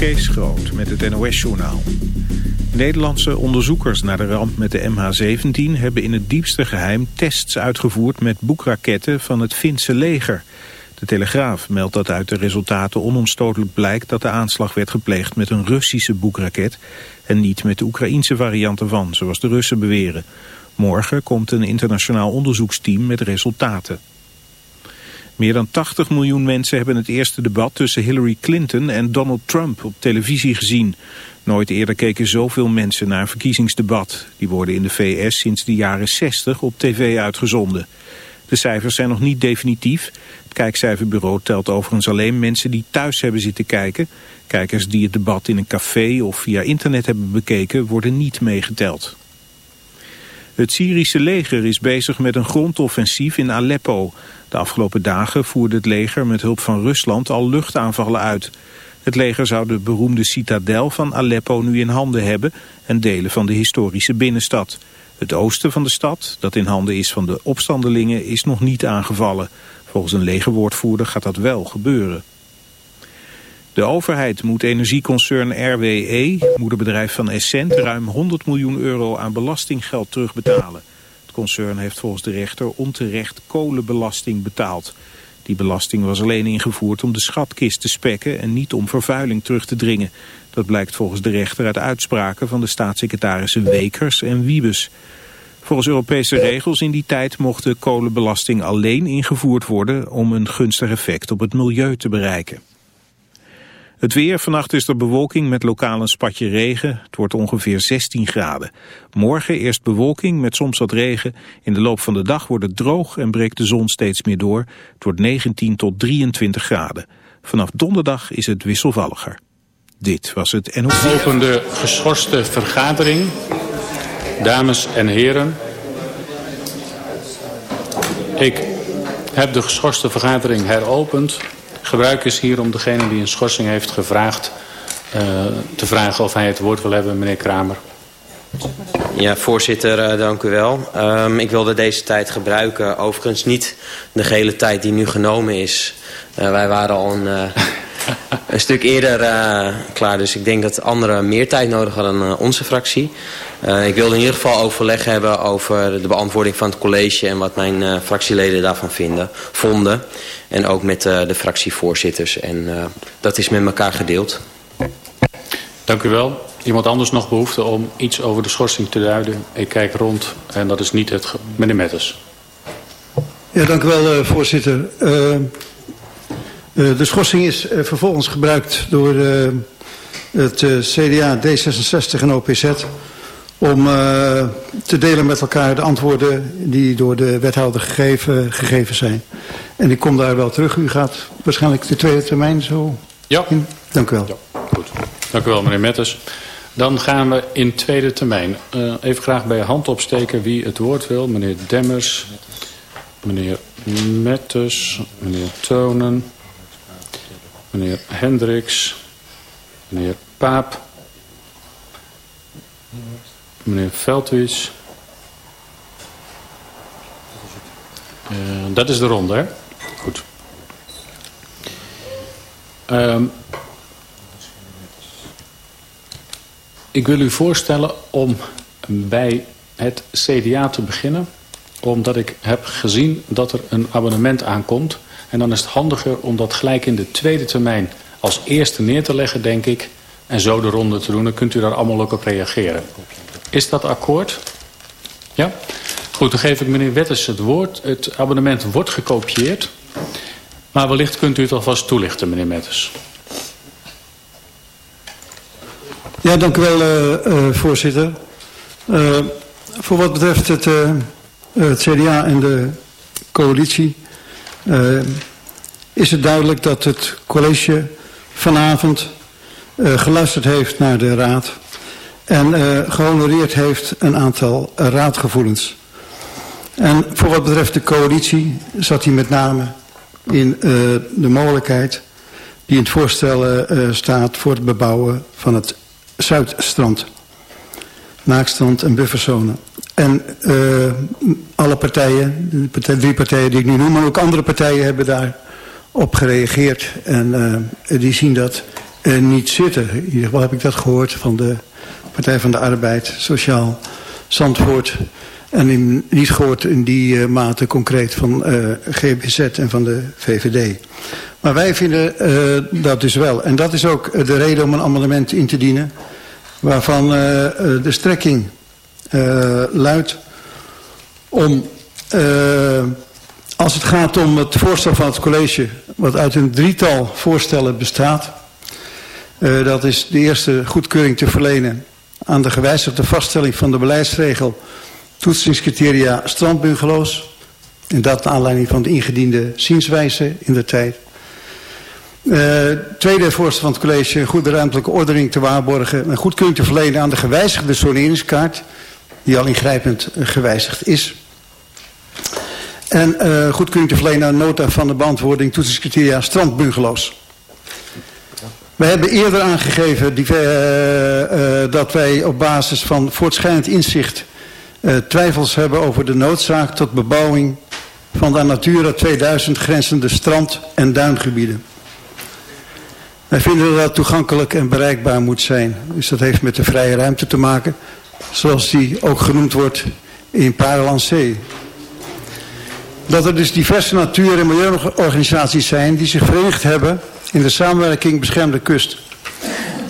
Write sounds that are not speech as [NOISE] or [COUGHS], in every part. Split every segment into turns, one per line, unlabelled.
Kees Groot met het NOS-journaal. Nederlandse onderzoekers naar de ramp met de MH17 hebben in het diepste geheim tests uitgevoerd met boekraketten van het Finse leger. De Telegraaf meldt dat uit de resultaten onomstotelijk blijkt dat de aanslag werd gepleegd met een Russische boekraket en niet met de Oekraïense variant ervan, zoals de Russen beweren. Morgen komt een internationaal onderzoeksteam met resultaten. Meer dan 80 miljoen mensen hebben het eerste debat tussen Hillary Clinton en Donald Trump op televisie gezien. Nooit eerder keken zoveel mensen naar een verkiezingsdebat. Die worden in de VS sinds de jaren 60 op tv uitgezonden. De cijfers zijn nog niet definitief. Het kijkcijferbureau telt overigens alleen mensen die thuis hebben zitten kijken. Kijkers die het debat in een café of via internet hebben bekeken worden niet meegeteld. Het Syrische leger is bezig met een grondoffensief in Aleppo. De afgelopen dagen voerde het leger met hulp van Rusland al luchtaanvallen uit. Het leger zou de beroemde citadel van Aleppo nu in handen hebben en delen van de historische binnenstad. Het oosten van de stad, dat in handen is van de opstandelingen, is nog niet aangevallen. Volgens een legerwoordvoerder gaat dat wel gebeuren. De overheid moet energieconcern RWE, moederbedrijf van Essent, ruim 100 miljoen euro aan belastinggeld terugbetalen. Het concern heeft volgens de rechter onterecht kolenbelasting betaald. Die belasting was alleen ingevoerd om de schatkist te spekken en niet om vervuiling terug te dringen. Dat blijkt volgens de rechter uit uitspraken van de staatssecretarissen Wekers en Wiebes. Volgens Europese regels in die tijd mocht de kolenbelasting alleen ingevoerd worden om een gunstig effect op het milieu te bereiken. Het weer, vannacht is er bewolking met lokaal een spatje regen. Het wordt ongeveer 16 graden. Morgen eerst bewolking met soms wat regen. In de loop van de dag wordt het droog en breekt de zon steeds meer door. Het wordt 19 tot 23 graden. Vanaf donderdag is het wisselvalliger. Dit was het NOS.
Opende geschorste vergadering. Dames en heren. Ik heb de geschorste vergadering heropend. Gebruik is hier om degene die een schorsing heeft gevraagd... Uh, te vragen of hij het woord wil hebben, meneer Kramer.
Ja, voorzitter, uh, dank u wel. Um, ik wilde deze tijd gebruiken. Overigens niet de gehele tijd die nu genomen is. Uh, wij waren al een, [LAUGHS] [LAUGHS] een stuk eerder klaar. Dus ik denk dat anderen meer tijd nodig hadden dan onze fractie. Uh, ik wilde in ieder geval overleg hebben over de beantwoording van het college... en wat mijn uh, fractieleden daarvan vinden, vonden. En ook met uh, de fractievoorzitters. En dat is met elkaar gedeeld.
Dank u wel. Iemand anders nog behoefte om iets over de schorsing te duiden? Ik kijk rond en dat is niet het... Meneer Metters.
Ja, dank u wel, voorzitter. De schorsing is vervolgens gebruikt door het CDA, D66 en OPZ om te delen met elkaar de antwoorden die door de wethouder gegeven, gegeven zijn. En ik kom daar wel terug. U gaat waarschijnlijk de tweede termijn zo
ja.
in. Dank u wel.
Ja, goed. Dank u wel, meneer Metters. Dan gaan we in tweede termijn. Uh, even graag bij hand opsteken wie het woord wil. Meneer Demmers, meneer Metters, meneer Tonen, meneer Hendricks, meneer Paap meneer Veldwies. Uh, dat is de ronde, hè? Goed. Um, ik wil u voorstellen om bij het CDA te beginnen. Omdat ik heb gezien dat er een abonnement aankomt. En dan is het handiger om dat gelijk in de tweede termijn als eerste neer te leggen, denk ik. En zo de ronde te doen. Dan kunt u daar allemaal ook op reageren. Is dat akkoord? Ja? Goed, dan geef ik meneer Wetters het woord. Het abonnement wordt gekopieerd. Maar wellicht kunt u het alvast toelichten, meneer Wetters.
Ja, dank u wel, uh, uh, voorzitter. Uh, voor wat betreft het, het, CDA en de coalitie... is het duidelijk dat het college vanavond geluisterd heeft naar de raad en uh, gehonoreerd heeft een aantal uh, raadgevoelens. En voor wat betreft de coalitie zat hij met name in uh, de mogelijkheid die in het voorstel staat voor het bebouwen van het Zuidstrand. Naakstrand en bufferzone. En alle partijen, de drie partijen die ik nu noem, maar ook andere partijen hebben daar op gereageerd. En die zien dat niet zitten. In ieder geval heb ik dat gehoord van de Partij van de Arbeid, Sociaal Zandvoort. En niet gehoord in die mate concreet van GBZ en van de VVD. Maar wij vinden dat dus wel. En dat is ook de reden om een amendement in te dienen. Waarvan de strekking luidt om als het gaat om het voorstel van het college, wat uit een drietal voorstellen bestaat. Uh, dat is de eerste goedkeuring te verlenen aan de gewijzigde vaststelling van de beleidsregel toetsingscriteria strandbungalows. En dat naar aanleiding van de ingediende zienswijze in de tijd. Uh, tweede voorstel van het college, goede ruimtelijke ordening te waarborgen. Een goedkeuring te verlenen aan de gewijzigde soneringskaart, die al ingrijpend gewijzigd is. En uh, goedkeuring te verlenen aan nota van de beantwoording toetsingscriteria strandbungalows. We hebben eerder aangegeven die, uh, dat wij op basis van voortschrijdend inzicht twijfels hebben over de noodzaak tot bebouwing van de Natura 2000 grenzende strand- en duingebieden. Wij vinden dat dat toegankelijk en bereikbaar moet zijn. Dus dat heeft met de vrije ruimte te maken, zoals die ook genoemd wordt in Parelancee dat er dus diverse natuur- en milieuorganisaties zijn die zich verenigd hebben in de samenwerking Beschermde Kust.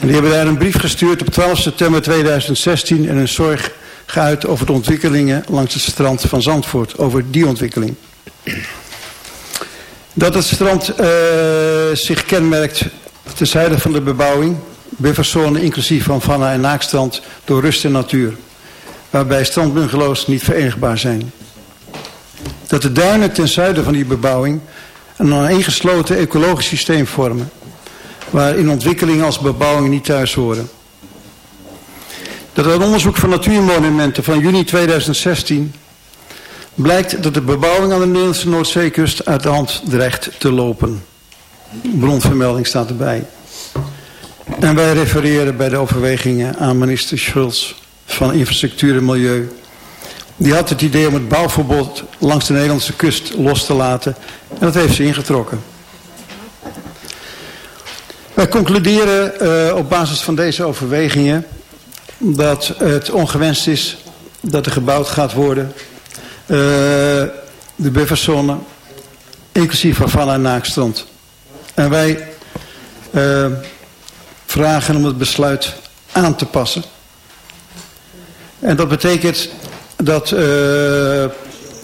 En die hebben daar een brief gestuurd op 12 september 2016 en een zorg geuit over de ontwikkelingen langs het strand van Zandvoort, over die ontwikkeling. Dat het strand uh, zich kenmerkt ten zuiden van de bebouwing, bufferzone inclusief van Vanna en Naakstrand, door rust en natuur. Waarbij strandbungalows niet verenigbaar zijn dat de duinen ten zuiden van die bebouwing een aaneengesloten ecologisch systeem vormen, waarin ontwikkelingen als bebouwing niet thuis horen. Dat uit onderzoek van natuurmonumenten van juni 2016 blijkt dat de bebouwing aan de Nederlandse Noordzeekust uit de hand dreigt te lopen. Bronvermelding staat erbij. En wij refereren bij de overwegingen aan minister Schulz van Infrastructuur en Milieu die had het idee om het bouwverbod langs de Nederlandse kust los te laten. En dat heeft ze ingetrokken. Wij concluderen uh, op basis van deze overwegingen dat het ongewenst is dat er gebouwd gaat worden. Uh, de bufferzone, inclusief van en Naakstrand. En wij uh, vragen om het besluit aan te passen. En dat betekent dat uh,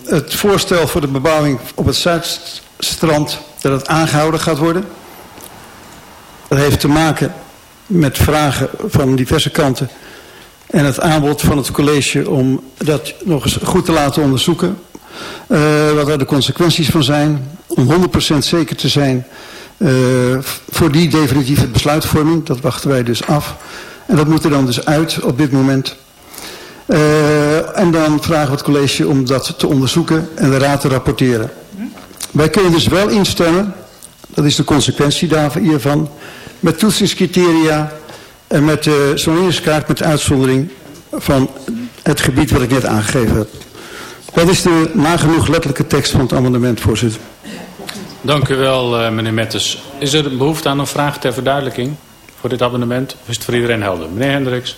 het voorstel voor de bebouwing op het Zuidstrand dat het aangehouden gaat worden. Dat heeft te maken met vragen van diverse kanten en het aanbod van het college om dat nog eens goed te laten onderzoeken. Uh, wat er de consequenties van zijn. Om 100% zeker te zijn uh, voor die definitieve besluitvorming. Dat wachten wij dus af. En dat moet er dan dus uit op dit moment. Uh, en dan vragen we het college om dat te onderzoeken en de raad te rapporteren. Wij kunnen dus wel instemmen, dat is de consequentie daarvan, hiervan, met toetsingscriteria en met de zoneringskaart met uitzondering van het gebied wat ik net aangegeven heb. Is de nagenoeg letterlijke tekst van het amendement, voorzitter.
Dank u wel, uh, meneer Metters. Is er behoefte aan een vraag ter verduidelijking voor dit amendement? Of is het voor iedereen helder? Meneer Hendricks.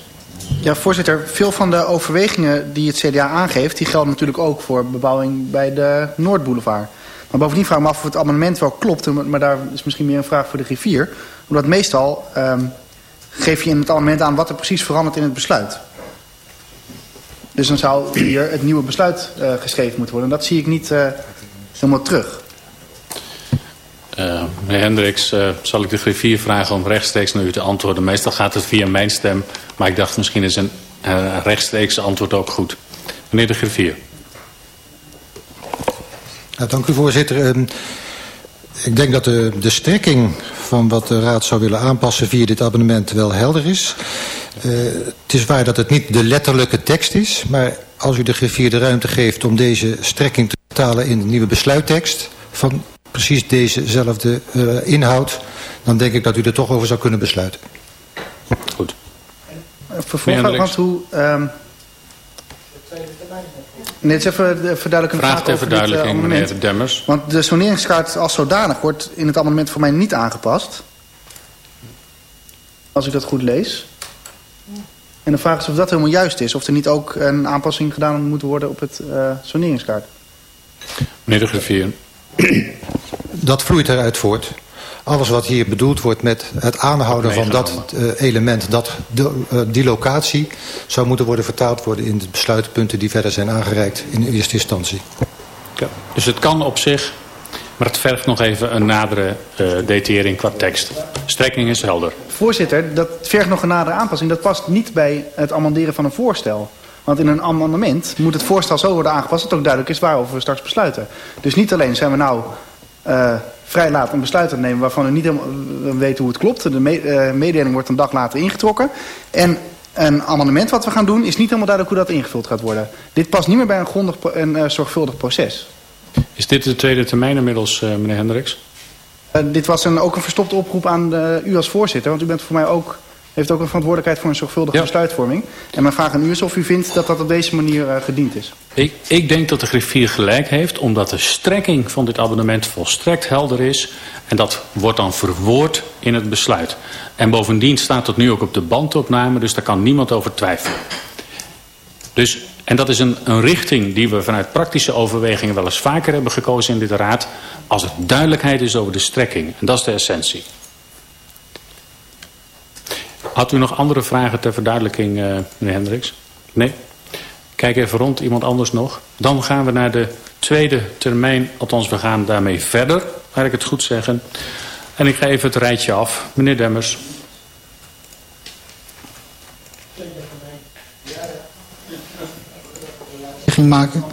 Ja, voorzitter. Veel van de overwegingen die het CDA aangeeft... die gelden natuurlijk ook voor bebouwing bij de Noordboulevard. Maar bovendien vraag ik me af of het amendement wel klopt... maar daar is misschien meer een vraag voor de griffier. Omdat meestal um, geef je in het amendement aan... wat er precies verandert in het besluit. Dus dan zou hier het nieuwe besluit uh, geschreven moeten worden. En dat zie ik niet uh, helemaal terug.
Uh, meneer Hendricks, uh, zal ik de griffier vragen om rechtstreeks naar u te antwoorden. Meestal gaat het via mijn stem, maar ik dacht misschien is een uh, rechtstreeks antwoord ook goed. Meneer de griffier.
Ja, dank u voorzitter. Uh, ik denk dat de, strekking van wat de Raad zou willen aanpassen via dit abonnement wel helder is. Het is waar dat het niet de letterlijke tekst is, maar als u de griffier de ruimte geeft om deze strekking te vertalen in de nieuwe besluittekst van precies dezezelfde uh, inhoud... dan denk ik dat u er toch over zou kunnen besluiten.
Goed.
Vervolgens, want hoe... Um... Nee, het is even de verduidelijking
vraag ter verduidelijking, dit, uh, meneer Demmers.
Want de soneringskaart als zodanig wordt in het amendement voor mij niet aangepast. Als ik dat goed lees. En de vraag is of dat helemaal juist is. Of er niet ook een aanpassing gedaan moet worden op het uh, soneringskaart.
Meneer de griffier. [CLEARS THROAT]
Dat vloeit eruit voort. Alles wat hier bedoeld wordt met het aanhouden van dat uh, element... dat de, uh, die locatie zou moeten worden vertaald worden... in de besluitpunten die verder zijn aangereikt in de eerste instantie.
Ja, dus het kan op zich, maar het vergt nog even een nadere uh, detaillering qua tekst. Strekking is helder.
Voorzitter, dat vergt nog een nadere aanpassing. Dat past niet bij het amenderen van een voorstel. Want in een amendement moet het voorstel zo worden aangepast... dat ook duidelijk is waarover we straks besluiten. Dus niet alleen zijn we nou uh, vrij laat een besluit te nemen... waarvan we niet helemaal weten hoe het klopt. De me uh, mededeling wordt een dag later ingetrokken. En een amendement wat we gaan doen... is niet helemaal duidelijk hoe dat ingevuld gaat worden. Dit past niet meer bij een grondig en uh, zorgvuldig proces.
Is dit de tweede termijn inmiddels, meneer Hendricks?
Dit was een, ook een verstopte oproep aan de, u als voorzitter. Want u bent voor mij ook, heeft ook een verantwoordelijkheid voor een zorgvuldige ja. besluitvorming. En mijn vraag aan u is of u vindt dat dat op deze manier uh, gediend is.
Ik, ik denk dat de griffier gelijk heeft, omdat de strekking van dit abonnement volstrekt helder is. En dat wordt dan verwoord in het besluit. En bovendien staat het nu ook op de bandopname, dus daar kan niemand over twijfelen. Dus, en dat is een, een richting die we vanuit praktische overwegingen wel eens vaker hebben gekozen in dit raad. Als er duidelijkheid is over de strekking. En dat is de essentie. Had u nog andere vragen ter verduidelijking, uh, meneer Hendricks? Nee? Kijk even rond, iemand anders nog. Dan gaan we naar de tweede termijn, althans we gaan daarmee verder, laat ik het goed zeggen. En ik ga even het rijtje af. Meneer Demmers.
maken.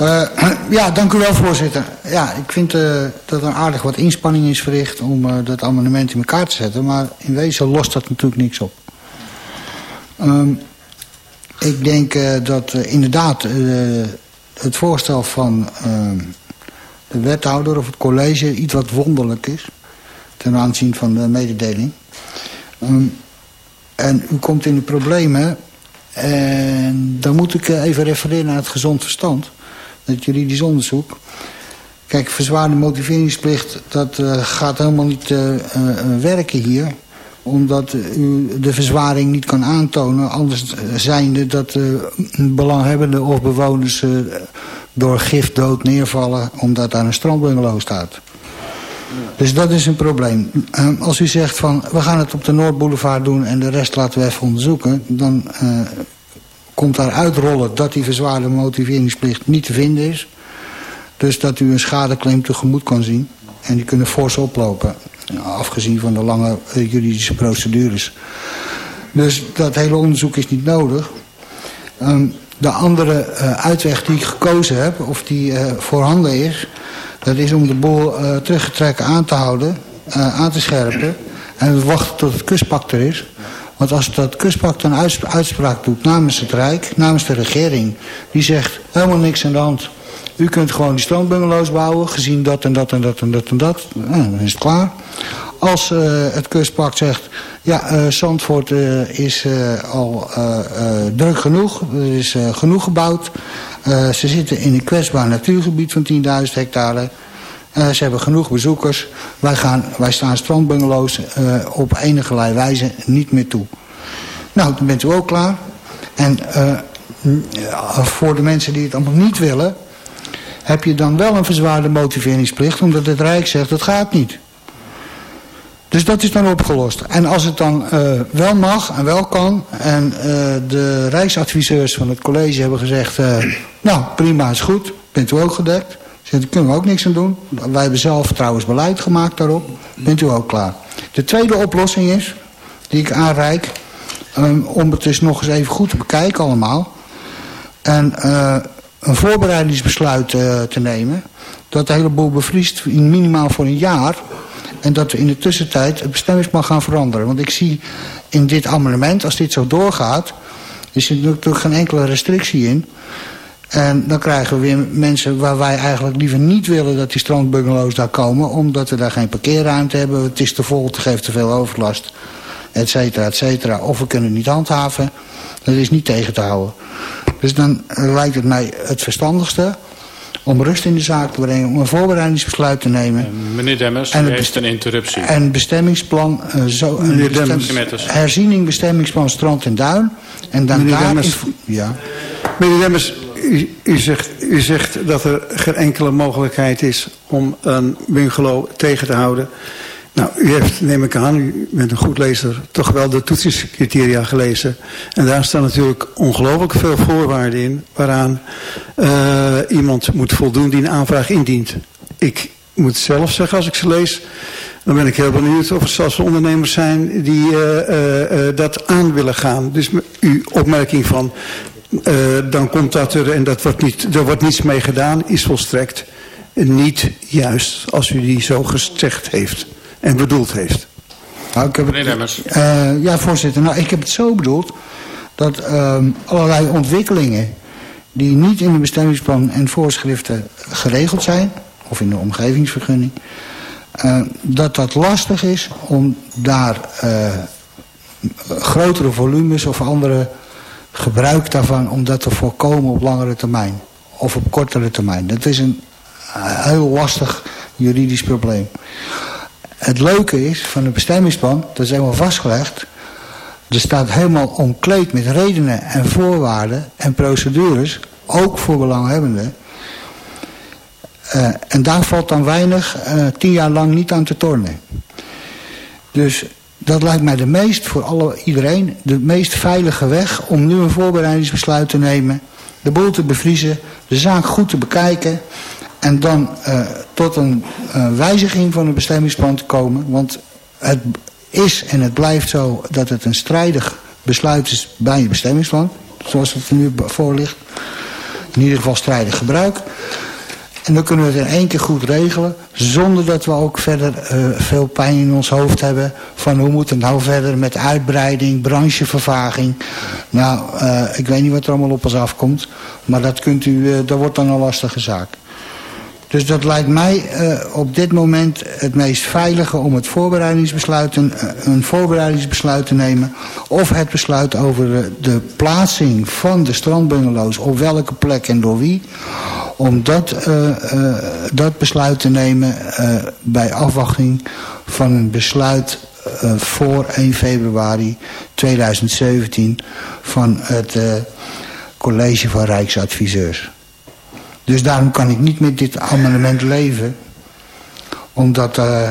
Uh, [CLEARS THROAT] ja, dank u wel, voorzitter. Ja, ik vind uh, dat er aardig wat inspanning is verricht om uh, dat amendement in elkaar te zetten. Maar in wezen lost dat natuurlijk niks op. Um, ik denk dat inderdaad het voorstel van ehm, de wethouder of het college iets wat wonderlijk is. Ten aanzien van de mededeling. Um, en u komt in de problemen en dan moet ik even refereren naar het gezond verstand. Het juridisch onderzoek. Kijk, verzwaarde motiveringsplicht, dat uh, gaat helemaal niet uh, uh, werken hier. Omdat u de verzwaring niet kan aantonen. Anders zijnde dat belanghebbenden of bewoners door gifdood neervallen... omdat daar een strandbungalow staat. Dus dat is een probleem. Uh, als u zegt van we gaan het op de Noordboulevard doen en de rest laten we even onderzoeken... dan komt daar uitrollen dat die verzwaarde motiveringsplicht niet te vinden is. Dus dat u een schadeclaim tegemoet kan zien. En die kunnen fors oplopen. Afgezien van de lange uh, juridische procedures. Dus dat hele onderzoek is niet nodig. Um, de andere uitweg die ik gekozen heb, of die voorhanden is... Dat is om de boel uh, teruggetrekken aan te houden, uh, aan te scherpen. En we wachten tot het kustpak er is. Want als dat kustpak een uitspraak doet namens het Rijk, namens de regering... die zegt helemaal niks aan de hand. U kunt gewoon die strandbungalows bouwen, gezien dat en dat en dat en dat en dat. Dan is het klaar. Als uh, het kustpak zegt, ja, uh, Zandvoort uh, is al druk genoeg. Er is genoeg gebouwd. Ze zitten in een kwetsbaar natuurgebied van 10.000 hectare. Uh, ze hebben genoeg bezoekers. Wij, gaan, wij staan strandbungalows uh, op enige wijze niet meer toe. Nou, dan bent u ook klaar. En voor de mensen die het allemaal niet willen... heb je dan wel een verzwaarde motiveringsplicht... omdat het Rijk zegt, dat gaat niet. Dus dat is dan opgelost. En als het dan wel mag en wel kan... en de rijksadviseurs van het college hebben gezegd... Nou, prima, is goed, bent u ook gedekt. Daar kunnen we ook niks aan doen. Wij hebben zelf trouwens beleid gemaakt daarop. Bent u ook klaar. De tweede oplossing is, die ik aanreik... Um, om het dus nog eens even goed te bekijken allemaal... en een voorbereidingsbesluit te nemen... dat de hele boel bevriest minimaal voor een jaar... En dat we in de tussentijd het bestemmingsplan gaan veranderen. Want ik zie in dit amendement, als dit zo doorgaat... er zit natuurlijk geen enkele restrictie in. En dan krijgen we weer mensen waar wij eigenlijk liever niet willen... dat die strandbungalows daar komen... omdat we daar geen parkeerruimte hebben. Het is te vol, het geeft te veel overlast. Et cetera, et cetera. Of we kunnen het niet handhaven. Dat is niet tegen te houden. Dus dan lijkt het mij het verstandigste om rust in de zaak te brengen, om een voorbereidingsbesluit te nemen.
Meneer Demmers, en u heeft een interruptie.
En bestemmingsplan, uh, zo,
meneer Demmers.
herziening bestemmingsplan Strand en Duin. En dan
meneer
daar
Demmers,
ja.
meneer Demmers, u, zegt, u zegt dat er geen enkele mogelijkheid is om een bungalow tegen te houden. Nou, u heeft, neem ik aan, u bent een goed lezer, toch wel de toetsingscriteria gelezen. En daar staan natuurlijk ongelooflijk veel voorwaarden in waaraan uh, iemand moet voldoen die een aanvraag indient. Ik moet zelf zeggen, als ik ze lees, dan ben ik heel benieuwd of er zelfs ondernemers zijn die uh, uh, dat aan willen gaan. Dus uw opmerking van, dan komt dat er en dat wordt niet, er wordt niets mee gedaan, is volstrekt niet juist als u die zo gezegd heeft en bedoeld heeft.
Nou, ik heb het, uh, ja, voorzitter. Nou, ik heb het zo bedoeld dat uh, allerlei ontwikkelingen die niet in de bestemmingsplan en voorschriften geregeld zijn, of in de omgevingsvergunning, uh, dat dat lastig is om daar uh, grotere volumes of andere gebruik daarvan, om dat te voorkomen op langere termijn. Of op kortere termijn. Dat is een heel lastig juridisch probleem. Het leuke is van het bestemmingsplan, dat is helemaal vastgelegd. Er staat helemaal omkleed met redenen en voorwaarden en procedures, ook voor belanghebbenden. Uh, en daar valt dan weinig, uh, tien jaar lang niet aan te tornen. Dus dat lijkt mij de meest, voor alle, iedereen, de meest veilige weg om nu een voorbereidingsbesluit te nemen. De boel te bevriezen, de zaak goed te bekijken en dan uh, tot een uh, wijziging van het bestemmingsplan te komen. Want het is en het blijft zo dat het een strijdig besluit is bij je bestemmingsplan. Zoals het er nu voor ligt. In ieder geval strijdig gebruik. En dan kunnen we het in één keer goed regelen. Zonder dat we ook verder uh, veel pijn in ons hoofd hebben. Van hoe moet het nou verder met uitbreiding, branchevervaging. Nou, uh, ik weet niet wat er allemaal op ons afkomt. Maar dat, kunt u, uh, dat wordt dan een lastige zaak. Dus dat lijkt mij uh, op dit moment het meest veilige om het voorbereidingsbesluit, een, voorbereidingsbesluit te nemen. Of het besluit over de, plaatsing van de strandbungalows op welke plek en door wie. Om dat, uh, dat besluit te nemen bij afwachting van een besluit voor 1 februari 2017 van het college van Rijksadviseurs. Dus daarom kan ik niet met dit amendement leven. Omdat uh,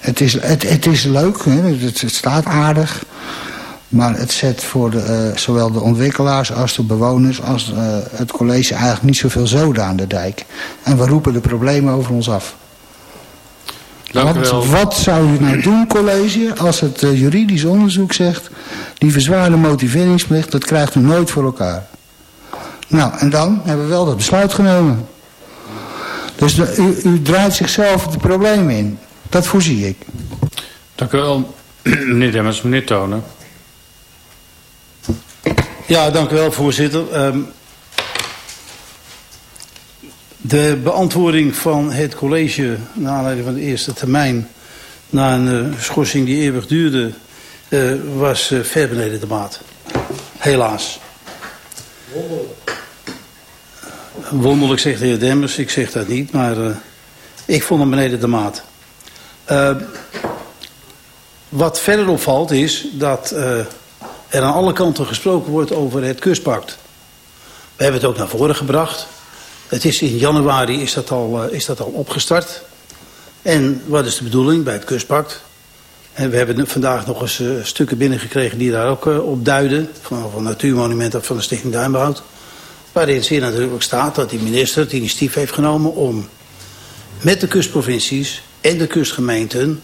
het, is, het, het is leuk, hè? Het, het, staat aardig. Maar het zet voor de, uh, zowel de ontwikkelaars als de bewoners als uh, het college eigenlijk niet zoveel zoden aan de dijk. En we roepen de problemen over ons af.
Dank
wat, wat zou u nou doen, college, als het juridisch onderzoek zegt... die verzwaarde motiveringsplicht, dat krijgt u nooit voor elkaar. Nou, en dan hebben we wel dat besluit genomen. Dus de, u, u, draait zichzelf het probleem in. Dat voorzie ik.
Dank u wel, [CLEARS THROAT] meneer Demmers. Meneer Tonen.
Ja, dank u wel, voorzitter. Um, de beantwoording van het college... naar aanleiding van de eerste termijn... na een uh, schorsing die eeuwig duurde... Uh, was uh, ver beneden de maat. Helaas. Wonderlijk zegt de heer Demmers, ik zeg dat niet, maar uh, ik vond hem beneden de maat. Uh, wat verder opvalt is dat uh, er aan alle kanten gesproken wordt over het kustpact. We hebben het ook naar voren gebracht. Het is in januari is dat al, is dat al opgestart. En wat is de bedoeling bij het kustpact? We hebben vandaag nog eens stukken binnengekregen die daar ook op duiden. Van, van Natuurmonumenten van de Stichting Duinbehoud. Waarin zeer nadrukkelijk staat dat de minister het initiatief heeft genomen om met de kustprovincies en de kustgemeenten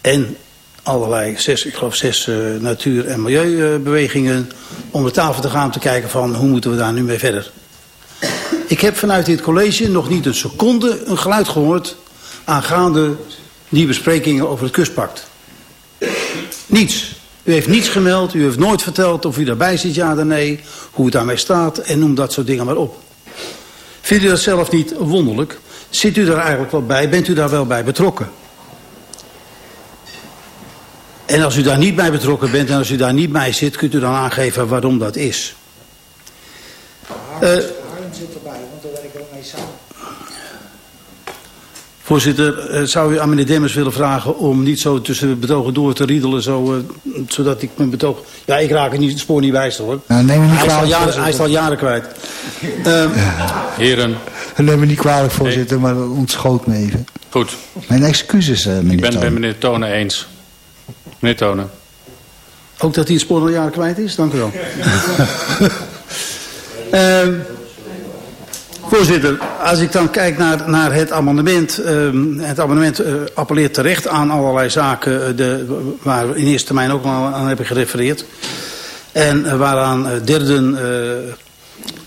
en allerlei, zes, ik geloof zes uh, natuur- en milieubewegingen, om de tafel te gaan te kijken van hoe moeten we daar nu mee verder. Ik heb vanuit dit college nog niet een seconde een geluid gehoord aangaande die besprekingen over het kustpact. Niets. U heeft niets gemeld, u heeft nooit verteld of u daarbij zit, ja of nee, hoe het daarmee staat en noem dat soort dingen maar op. Vindt u dat zelf niet wonderlijk? Zit u daar eigenlijk wel bij? Bent u daar wel bij betrokken? En als u daar niet bij betrokken bent en als u daar niet bij zit, kunt u dan aangeven waarom dat is.
Uh, Harm zit erbij, want daar werken we mee samen.
Voorzitter, uh, zou u aan meneer Demmers willen vragen om niet zo tussen de betogen door te riedelen, zo, uh, zodat ik mijn betoog... Ja, ik raak het, niet, het spoor niet bij, hoor.
Nou, neem me niet
hij, is al
kwalijk,
jaren,
voorzitter.
hij is al jaren kwijt. Uh,
Heren,
Neem me niet kwalijk, voorzitter, maar dat ontschoot me even.
goed.
Mijn excuses, eh, meneer
Ik ben het met meneer Tonen eens. Meneer Tonen.
ook dat hij het spoor al jaren kwijt is? Dank u wel. [LAUGHS] Ehm, Voorzitter, als ik dan kijk naar, naar het amendement. ehm, het amendement eh, appelleert terecht aan allerlei zaken eh, de, waar we in eerste termijn ook al aan hebben gerefereerd. En eh, waaraan derden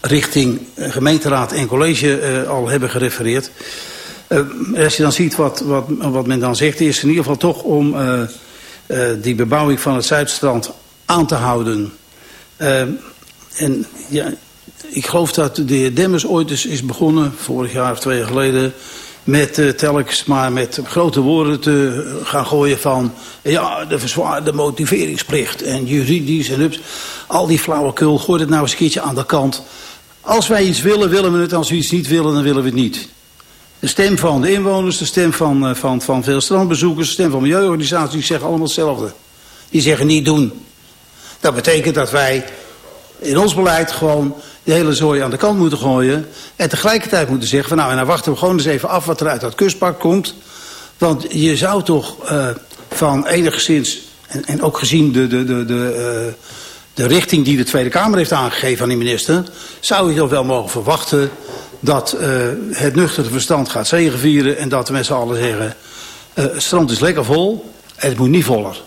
richting gemeenteraad en college al hebben gerefereerd. Als je dan ziet wat, wat, wat men dan zegt, is in ieder geval toch om die bebouwing van het Zuidstrand aan te houden. Eh, en ja, ik geloof dat de heer Demmers ooit eens is begonnen, vorig jaar of twee jaar geleden, met eh, telkens maar met grote woorden te gaan gooien van ja, de verzwaarde motiveringsplicht en juridisch en ups. Al die flauwekul, gooi het nou eens een keertje aan de kant. Als wij iets willen, willen we het. Als we iets niet willen, dan willen we het niet. De stem van de inwoners, de stem van, eh, van, van veel strandbezoekers, de stem van milieuorganisaties, die zeggen allemaal hetzelfde. Die zeggen niet doen. Dat betekent dat wij in ons beleid gewoon de hele zooi aan de kant moeten gooien. En tegelijkertijd moeten zeggen van nou, en dan wachten we gewoon eens even af wat er uit dat kustpark komt. Want je zou toch uh, van enigszins, en, en ook gezien de, de, de, de, uh, de richting die de Tweede Kamer heeft aangegeven aan die minister, zou je toch wel mogen verwachten dat uh, het nuchtere verstand gaat zegenvieren en dat we met z'n allen zeggen, het strand is lekker vol het moet niet voller.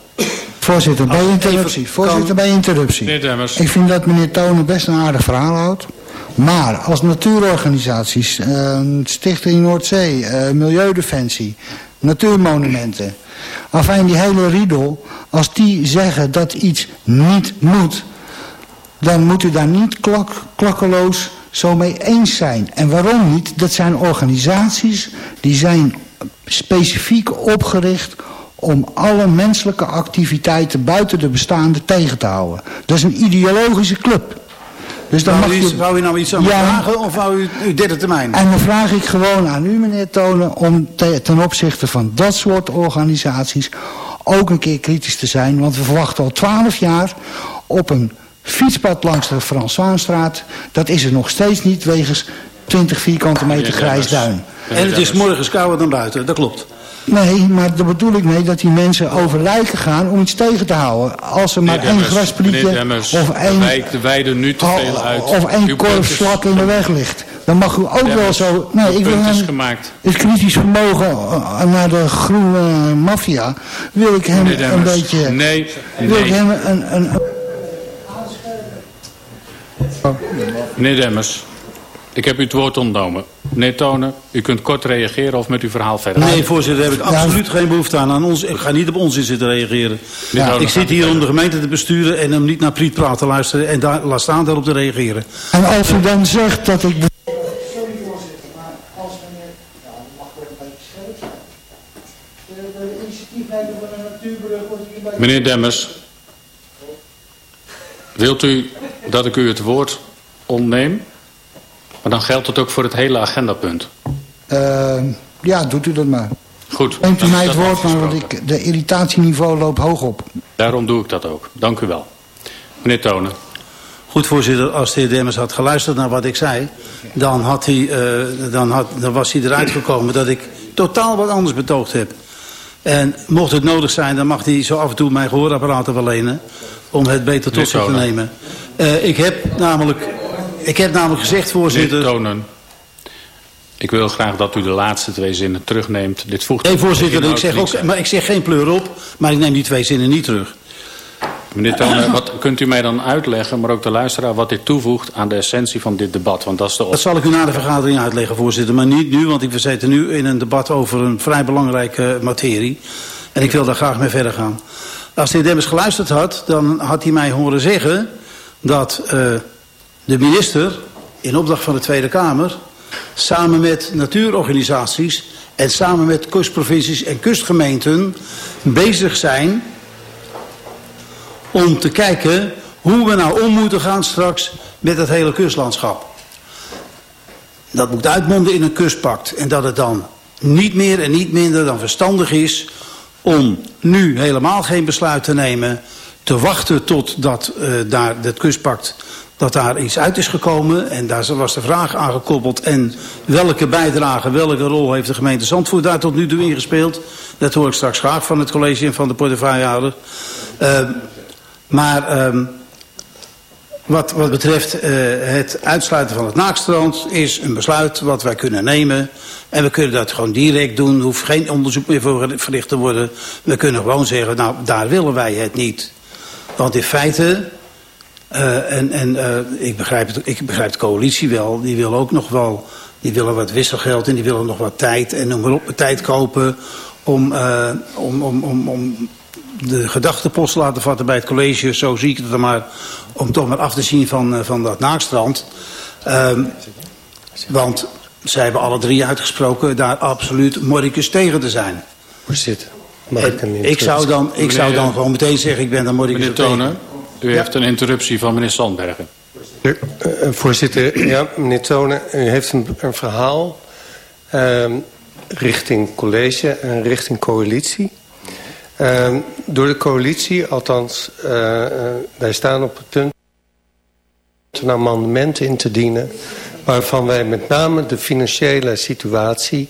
Voorzitter, bij interruptie. Voorzitter, bij interruptie.
Meneer Demmers.
Ik vind dat meneer Tonen best een aardig verhaal houdt. Maar als natuurorganisaties, uh, Stichting Noordzee, uh, Milieudefensie, natuurmonumenten... afijn die hele riedel, als die zeggen dat iets niet moet... dan moet u daar niet klak, klakkeloos zo mee eens zijn. En waarom niet? Dat zijn organisaties die zijn specifiek opgericht om alle menselijke activiteiten buiten de bestaande tegen te houden. Dat is een ideologische club.
Dus dan wou, mag u, je... wou u nou iets aan ja, vragen of wou u uw derde termijn?
En dan vraag ik gewoon aan u, meneer Tonen, om te, ten opzichte van dat soort organisaties ook een keer kritisch te zijn. Want we verwachten al twaalf jaar op een fietspad langs de Françoisstraat. Dat is er nog steeds niet wegens 20 vierkante meter grijs duin.
En het is morgens kouder dan buiten, dat klopt.
Nee, maar daar bedoel ik mee dat die mensen over lijken gaan om iets tegen te houden. Als er maar één grasprietje of één...
De nu te veel uit.
Of één korfslak in de weg ligt. Dan mag u ook
Demmers,
wel zo... Nee, ik wil
een, gemaakt.
het kritisch vermogen naar de groene maffia. Wil ik hem een beetje...
Nee,
Wil
nee.
ik hem een... een,
een... Meneer Demmers. Ik heb u het woord ontnomen. Meneer Tonen, u kunt kort reageren of met uw verhaal verder.
Nee, voorzitter, daar heb ik absoluut ja. geen behoefte aan. aan ons, ik ga niet op ons zitten reageren. Ja, ik zit hier om de gemeente te besturen en om niet naar Priet praat te luisteren en daar, laat staan daarop te reageren.
En als u dan zegt dat ik...
Sorry voorzitter, maar als meneer... Ja, dan mag wel een beetje scherp zijn. De, de initiatiefnemer van de natuurbrug wordt hierbij...
Meneer Demmers, wilt u dat ik u het woord ontneem? Maar dan geldt het ook voor het hele agendapunt.
Uh, ja, doet u dat maar.
Goed.
Neemt u mij het woord maar, want ik, de irritatieniveau loopt hoog op.
Daarom doe ik dat ook. Dank u wel. Meneer Tonen.
Goed, voorzitter. Als de heer Demmers had geluisterd naar wat ik zei... dan, had hij, uh, dan, had, dan was hij eruit gekomen dat ik totaal wat anders betoogd heb. En mocht het nodig zijn, dan mag hij zo af en toe mijn gehoorapparaten wel lenen... om het beter tot zich te nemen. Uh, ik heb namelijk... Ik heb namelijk gezegd, voorzitter...
Meneer Tonen, ik wil graag dat u de laatste twee zinnen terugneemt. Dit voegt
nee, voorzitter, ik zeg, ook, maar ik zeg geen pleur op, maar ik neem die twee zinnen niet terug.
Meneer Tonen, wat kunt u mij dan uitleggen, maar ook de luisteraar... wat dit toevoegt aan de essentie van dit debat? Want dat, is de...
dat zal ik u na de vergadering uitleggen, voorzitter. Maar niet nu, want we zitten nu in een debat over een vrij belangrijke materie. En ik wil daar graag mee verder gaan. Als de heer Demmers geluisterd had, dan had hij mij horen zeggen... dat uh, de minister, in opdracht van de Tweede Kamer... samen met natuurorganisaties en samen met kustprovincies en kustgemeenten... bezig zijn om te kijken hoe we nou om moeten gaan straks met het hele kustlandschap. Dat moet uitmonden in een kustpact. En dat het dan niet meer en niet minder dan verstandig is om nu helemaal geen besluit te nemen, te wachten tot dat uh, daar het kustpact dat daar iets uit is gekomen. En daar was de vraag aangekoppeld. En welke bijdrage, welke rol heeft de gemeente Zandvoort daar tot nu toe ingespeeld? Dat hoor ik straks graag van het college en van de portefeuillehouder. Uh, maar uh, wat, wat betreft uh, het uitsluiten van het naakstrand is een besluit wat wij kunnen nemen. En we kunnen dat gewoon direct doen. Er hoeft geen onderzoek meer voor verricht te worden. We kunnen gewoon zeggen, nou daar willen wij het niet. Want in feite uh, en en uh, ik, begrijp het, ik begrijp de coalitie wel. Die willen ook nog wel die willen wat wisselgeld en die willen nog wat tijd. En noem maar op, tijd kopen om, uh, om, om, om, om de gedachtepost te laten vatten bij het college. Zo zie ik het er maar. Om toch maar af te zien van, van dat naakstrand. Um, want zij hebben alle drie uitgesproken daar absoluut moricus tegen te zijn.
Voorzitter, ik
ik zou dan, ik zou dan gewoon meteen zeggen, ik ben daar moricus tegen.
U ja. heeft een interruptie van meneer Sandbergen.
Uh, voorzitter, ja, meneer Tonen, u heeft een, een verhaal uh, richting college en richting coalitie. Uh, door de coalitie, althans, uh, wij staan op het punt een amendement in te dienen... waarvan wij met name de financiële situatie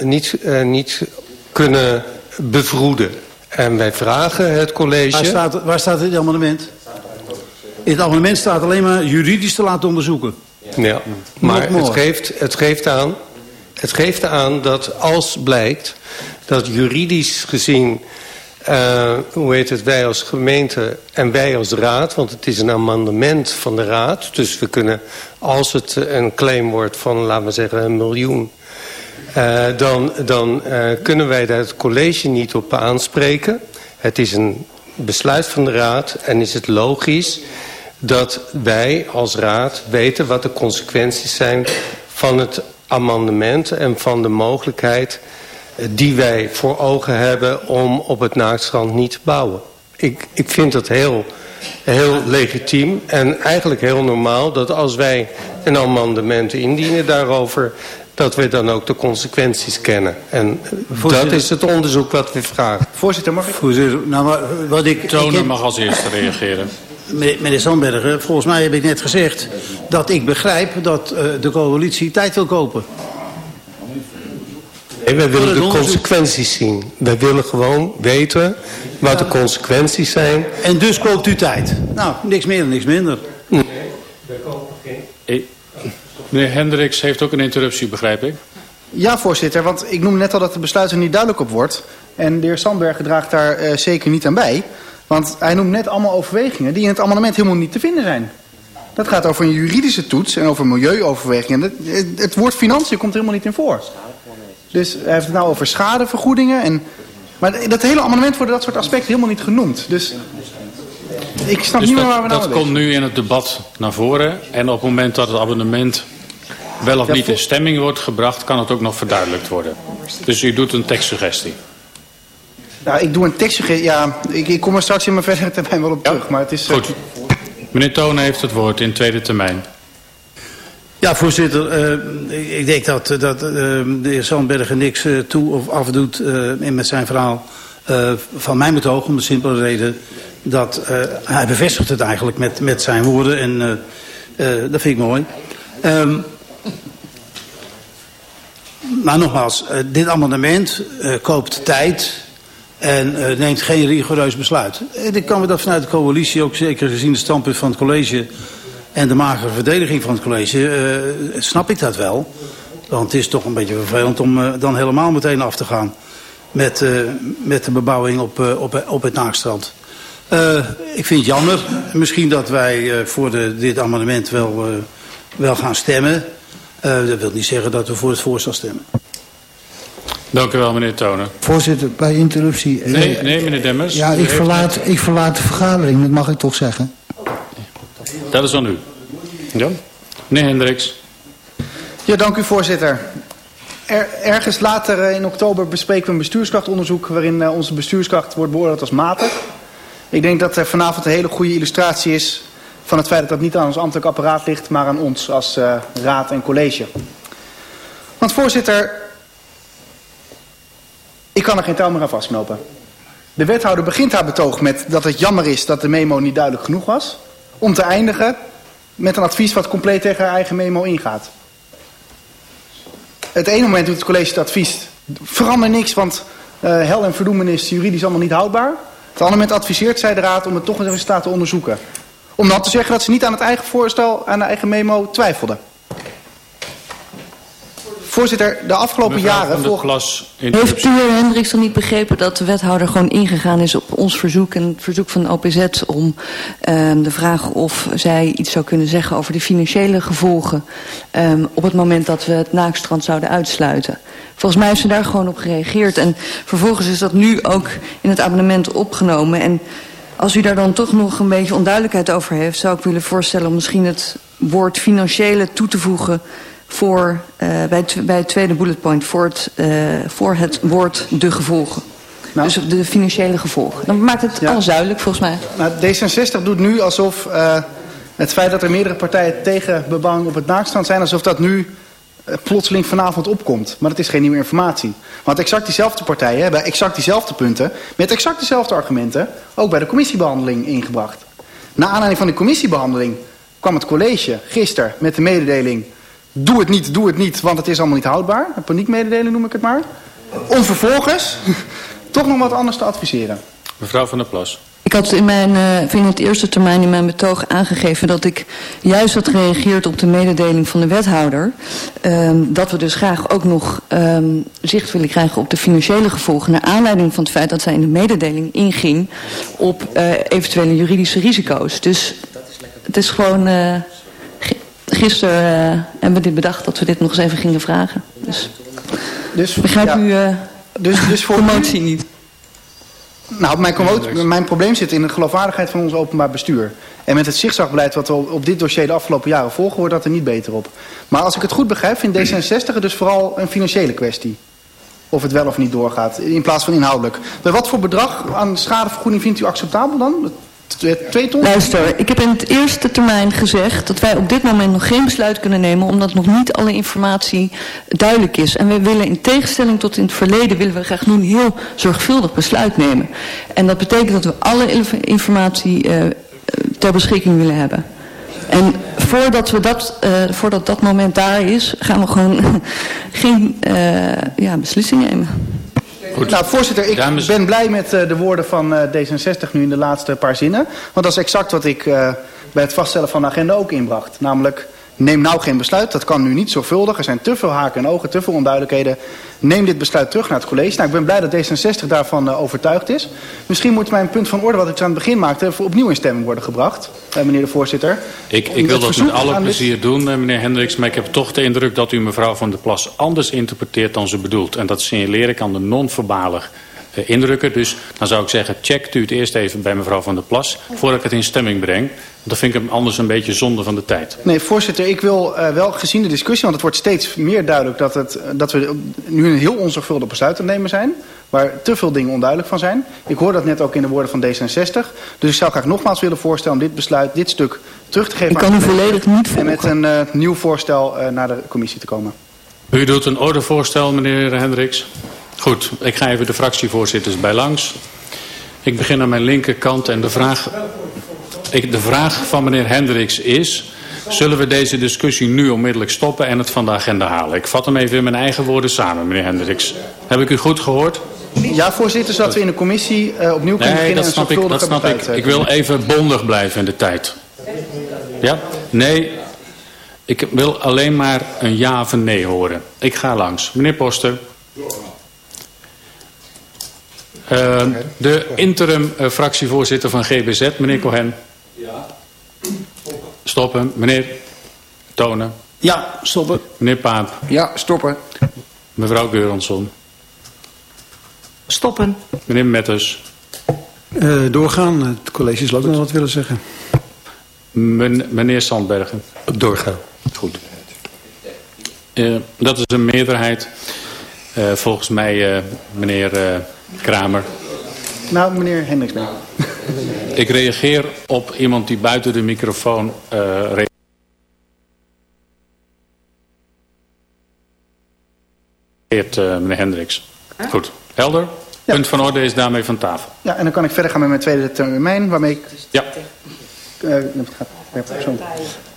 niet, niet kunnen bevroeden. En wij vragen het college...
Waar staat, waar staat het amendement? In het amendement staat alleen maar juridisch te laten onderzoeken.
Ja, maar het geeft, het, geeft aan, het geeft aan dat als blijkt dat juridisch gezien... Uh, hoe heet het, wij als gemeente en wij als raad... want het is een amendement van de raad... dus we kunnen, als het een claim wordt van, laten we zeggen, een miljoen... Uh, dan dan uh, kunnen wij daar het college niet op aanspreken. Het is een besluit van de raad en is het logisch dat wij als raad weten wat de consequenties zijn van het amendement en van de mogelijkheid die wij voor ogen hebben om op het Naakstrand niet te bouwen. Ik, ik vind dat heel, heel legitiem en eigenlijk heel normaal dat als wij een amendement indienen daarover dat we dan ook de consequenties kennen. En Voorzitter, dat is het onderzoek wat we vragen.
Voorzitter, mag ik? Voorzitter, nou, wat ik...
Tonen heb... mag als eerste reageren.
Meneer Sandberger, volgens mij heb ik net gezegd dat ik begrijp dat uh, de coalitie tijd wil kopen.
Nee, wij willen de consequenties zien. Wij willen gewoon weten wat de consequenties zijn.
En dus koopt u tijd. Nou, niks meer en niks minder. Nee,
wij kopen geen... Meneer Hendricks heeft ook een interruptie, begrijp ik.
Ja, voorzitter, want ik noem net al dat de besluit er niet duidelijk op wordt. En de heer Sandbergen draagt daar uh, zeker niet aan bij. Want hij noemt net allemaal overwegingen die in het amendement helemaal niet te vinden zijn. Dat gaat over een juridische toets en over milieuoverwegingen. Het, het woord financiën komt er helemaal niet in voor. Dus hij heeft het nou over schadevergoedingen. En, maar dat hele amendement worden dat soort aspecten helemaal niet genoemd. Dus ik snap
dus
niet
meer
waar we nou
Dat komt nu in het debat naar voren. En op het moment dat het abonnement wel of niet in stemming wordt gebracht... kan het ook nog verduidelijkt worden. Dus u doet een tekstsuggestie.
Nou, ik doe een tekstsuggestie. Ja, ik, ik kom er straks in mijn [LAUGHS] verdere termijn wel op terug. Maar het is,
Goed. Meneer Tonen heeft het woord in tweede termijn.
Ja, voorzitter. Uh, ik denk dat, dat uh, de heer Sandberger niks uh, toe of afdoet in met zijn verhaal van mijn betoog. Om de simpele reden dat hij bevestigt het eigenlijk met, met zijn woorden. En dat vind ik mooi. Um, [LAUGHS] maar nogmaals, uh, dit amendement uh, koopt tijd en uh, neemt geen rigoureus besluit. En ik kan me dat vanuit de coalitie, ook zeker gezien de standpunt van het college en de magere verdediging van het college, snap ik dat wel. Want het is toch een beetje vervelend om dan helemaal meteen af te gaan met, met de bebouwing op, op, op het Naakstrand. ik vind het jammer, misschien dat wij voor dit amendement wel, wel gaan stemmen. Uh, dat wil niet zeggen dat we voor het voorstel stemmen.
Dank u wel, meneer Tonen.
Voorzitter, bij interruptie...
Nee, nee meneer Demmers.
Ja, ik verlaat, ik verlaat de vergadering, dat mag ik toch zeggen.
Dat is aan u. Ja? Meneer Hendricks.
Ja, dank u voorzitter. Er, ergens later eh, in oktober bespreken we een bestuurskrachtonderzoek... waarin onze bestuurskracht wordt beoordeeld als matig. Ik denk dat er vanavond een hele goede illustratie is van het feit dat dat niet aan ons ambtelijk apparaat ligt, maar aan ons als uh, raad en college. Want voorzitter, kan er geen touw meer aan vastknopen. De wethouder begint haar betoog met dat het jammer is dat de memo niet duidelijk genoeg was. Om te eindigen met een advies wat compleet tegen haar eigen memo ingaat. Het ene moment doet het college het advies. Verander niks, want uh, hel en verdoemen is juridisch allemaal niet houdbaar. Het andere moment adviseert zij de raad om het toch even staat te onderzoeken. Om dan te zeggen dat ze niet aan het eigen voorstel, aan de eigen memo twijfelde. Voorzitter, de afgelopen jaren...
Volg... Klas,
Heeft de heer Hendricks dan niet begrepen dat de wethouder gewoon ingegaan is op ons verzoek... en het verzoek van OPZ om um, de vraag of zij iets zou kunnen zeggen... over de financiële gevolgen um, op het moment dat we het naakstrand zouden uitsluiten? Volgens mij heeft ze daar gewoon op gereageerd. En vervolgens is dat nu ook in het abonnement opgenomen. En als u daar dan toch nog een beetje onduidelijkheid over heeft... zou ik willen voorstellen om misschien het woord financiële toe te voegen voor, uh, bij, bij het tweede bullet point voor het, uh, voor het woord de gevolgen. Nou, dus de financiële gevolgen. Dan maakt het ja. alles duidelijk volgens mij.
Nou, D66 doet nu alsof uh, het feit dat er meerdere partijen tegen bebouwing op het naakstrand zijn... alsof dat nu plotseling vanavond opkomt. Maar dat is geen nieuwe informatie. Want exact diezelfde partijen hebben exact diezelfde punten... met exact dezelfde argumenten ook bij de commissiebehandeling ingebracht. Na aanleiding van de commissiebehandeling kwam het college gisteren met de mededeling... Doe het niet, doe het niet, want het is allemaal niet houdbaar. Een paniekmededeling noem ik het maar. Om vervolgens [LAUGHS] toch nog wat anders te adviseren.
Mevrouw van der Plas.
Ik had in mijn, uh, in het eerste termijn in mijn betoog aangegeven dat ik juist had gereageerd op de mededeling van de wethouder. Um, dat we dus graag ook nog um, zicht willen krijgen op de financiële gevolgen. Naar aanleiding van het feit dat zij in de mededeling inging op uh, eventuele juridische risico's. Dus het is gewoon... Uh, gisteren hebben we dit bedacht dat we dit nog eens even gingen vragen. Dus, dus begrijp ja, u dus, dus [LAUGHS] voor de motie niet?
Nou, mijn, mijn probleem zit in de geloofwaardigheid van ons openbaar bestuur. En met het zigzagbeleid wat we op dit dossier de afgelopen jaren volgen... wordt dat er niet beter op. Maar als ik het goed begrijp, vindt D66 het dus vooral een financiële kwestie. Of het wel of niet doorgaat, in plaats van inhoudelijk. Bij wat voor bedrag aan schadevergoeding vindt u acceptabel dan?
Luister, ik heb in het eerste termijn gezegd dat wij op dit moment nog geen besluit kunnen nemen omdat nog niet alle informatie duidelijk is. En we willen in tegenstelling tot in het verleden willen we graag nu een heel zorgvuldig besluit nemen. En dat betekent dat we alle informatie uh, ter beschikking willen hebben. En voordat, we dat, uh, voordat dat moment daar is, gaan we gewoon [LAUGHS] geen uh, ja, beslissing nemen.
Goed. Nou, voorzitter, ik Dames... ben blij met uh, de woorden van uh, D66 nu in de laatste paar zinnen. Want dat is exact wat ik uh, bij het vaststellen van de agenda ook inbracht. Namelijk, neem nou geen besluit. Dat kan nu niet zorgvuldig. Er zijn te veel haken en ogen, te veel onduidelijkheden. Neem dit besluit terug naar het college. Nou, ik ben blij dat D66 daarvan uh, overtuigd is. Misschien moet mijn punt van orde, wat ik aan het begin maakte... opnieuw in stemming worden gebracht, uh, meneer de voorzitter.
Ik, ik wil dat met alle plezier dit... doen, uh, meneer Hendricks... maar ik heb toch de indruk dat u mevrouw Van der Plas anders interpreteert dan ze bedoelt. En dat signaleer ik aan de non-verbale uh, indrukken. Dus dan zou ik zeggen, checkt u het eerst even bij mevrouw Van der Plas... voordat ik het in stemming breng. Dan vind ik hem anders een beetje zonde van de tijd.
Nee, voorzitter, ik wil uh, wel gezien de discussie... want het wordt steeds meer duidelijk dat, het, dat we nu een heel onzorgvuldig besluit aan nemen zijn... waar te veel dingen onduidelijk van zijn. Ik hoor dat net ook in de woorden van D66. Dus ik zou graag nogmaals willen voorstellen om dit besluit, dit stuk terug te geven...
Ik kan u volledig niet
volgen. En met een uh, nieuw voorstel uh, naar de commissie te komen.
U doet een ordevoorstel, meneer Hendricks. Goed, ik ga even de fractievoorzitters bij langs. Ik begin aan mijn linkerkant en de vraag, ik, de vraag van meneer Hendricks is... zullen we deze discussie nu onmiddellijk stoppen en het van de agenda halen? Ik vat hem even in mijn eigen woorden samen, meneer Hendricks. Heb ik u goed gehoord?
Ja, voorzitter, zodat we in de commissie uh, opnieuw kunnen
nee,
beginnen...
dat snap, ik, dat snap ik. Ik wil even bondig blijven in de tijd. Ja? Nee, ik wil alleen maar een ja of een nee horen. Ik ga langs. Meneer Poster. Uh, de interim uh, fractievoorzitter van GBZ, meneer Cohen. Ja. Stoppen. Meneer Tonen.
Ja, stoppen.
Meneer Paap.
Ja, stoppen.
Mevrouw Geuransson.
Stoppen.
Meneer Metters.
Uh, doorgaan. Het college zal ook nog wat willen zeggen.
Men, meneer Sandbergen.
Doorgaan.
Goed. Uh, dat is een meerderheid. Uh, volgens mij, uh, meneer Kramer.
Nou, meneer Hendricks. Nee.
Ik reageer op iemand die buiten de microfoon reageert. meneer Hendricks. Goed. Helder? Punt van orde is daarmee van tafel.
Ja, en dan kan ik verder gaan met mijn tweede termijn, waarmee ik...
Ja.
Uh,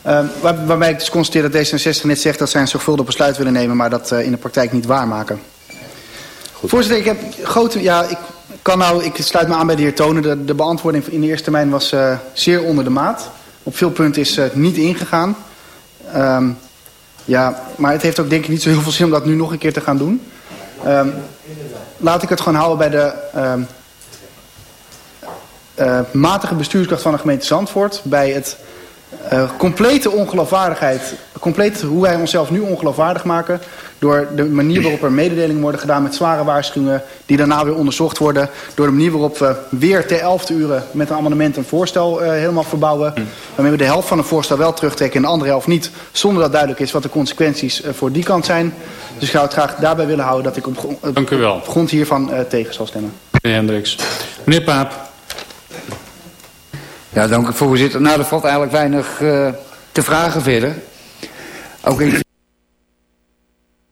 uh, waar, waarbij ik dus constateer dat D66 net zegt dat zij een zorgvuldig besluit willen nemen, maar dat uh, in de praktijk niet waarmaken. Voorzitter, ik heb grote... Ja, ik kan nou... Ik sluit me aan bij de heer Tonen. De, de beantwoording in de eerste termijn was uh, zeer onder de maat. Op veel punten is het niet ingegaan. Um, ja, maar het heeft ook denk ik niet zo heel veel zin om dat nu nog een keer te gaan doen. Um, laat ik het gewoon houden bij de um, uh, matige bestuurskracht van de gemeente Zandvoort. Bij het uh, complete ongeloofwaardigheid, compleet hoe wij onszelf nu ongeloofwaardig maken... door de manier waarop er mededelingen worden gedaan met zware waarschuwingen... die daarna weer onderzocht worden... door de manier waarop we weer ter elfde uren met een amendement een voorstel uh, helemaal verbouwen... Waarmee we de helft van een voorstel wel terugtrekken en de andere helft niet... zonder dat duidelijk is wat de consequenties uh, voor die kant zijn. Dus ik zou het graag daarbij willen houden dat ik op, op, op grond hiervan tegen zal stemmen.
Meneer Hendricks. Meneer Paap.
Ja, dank u voorzitter. Nou, er valt eigenlijk weinig uh, te vragen verder. Ook ik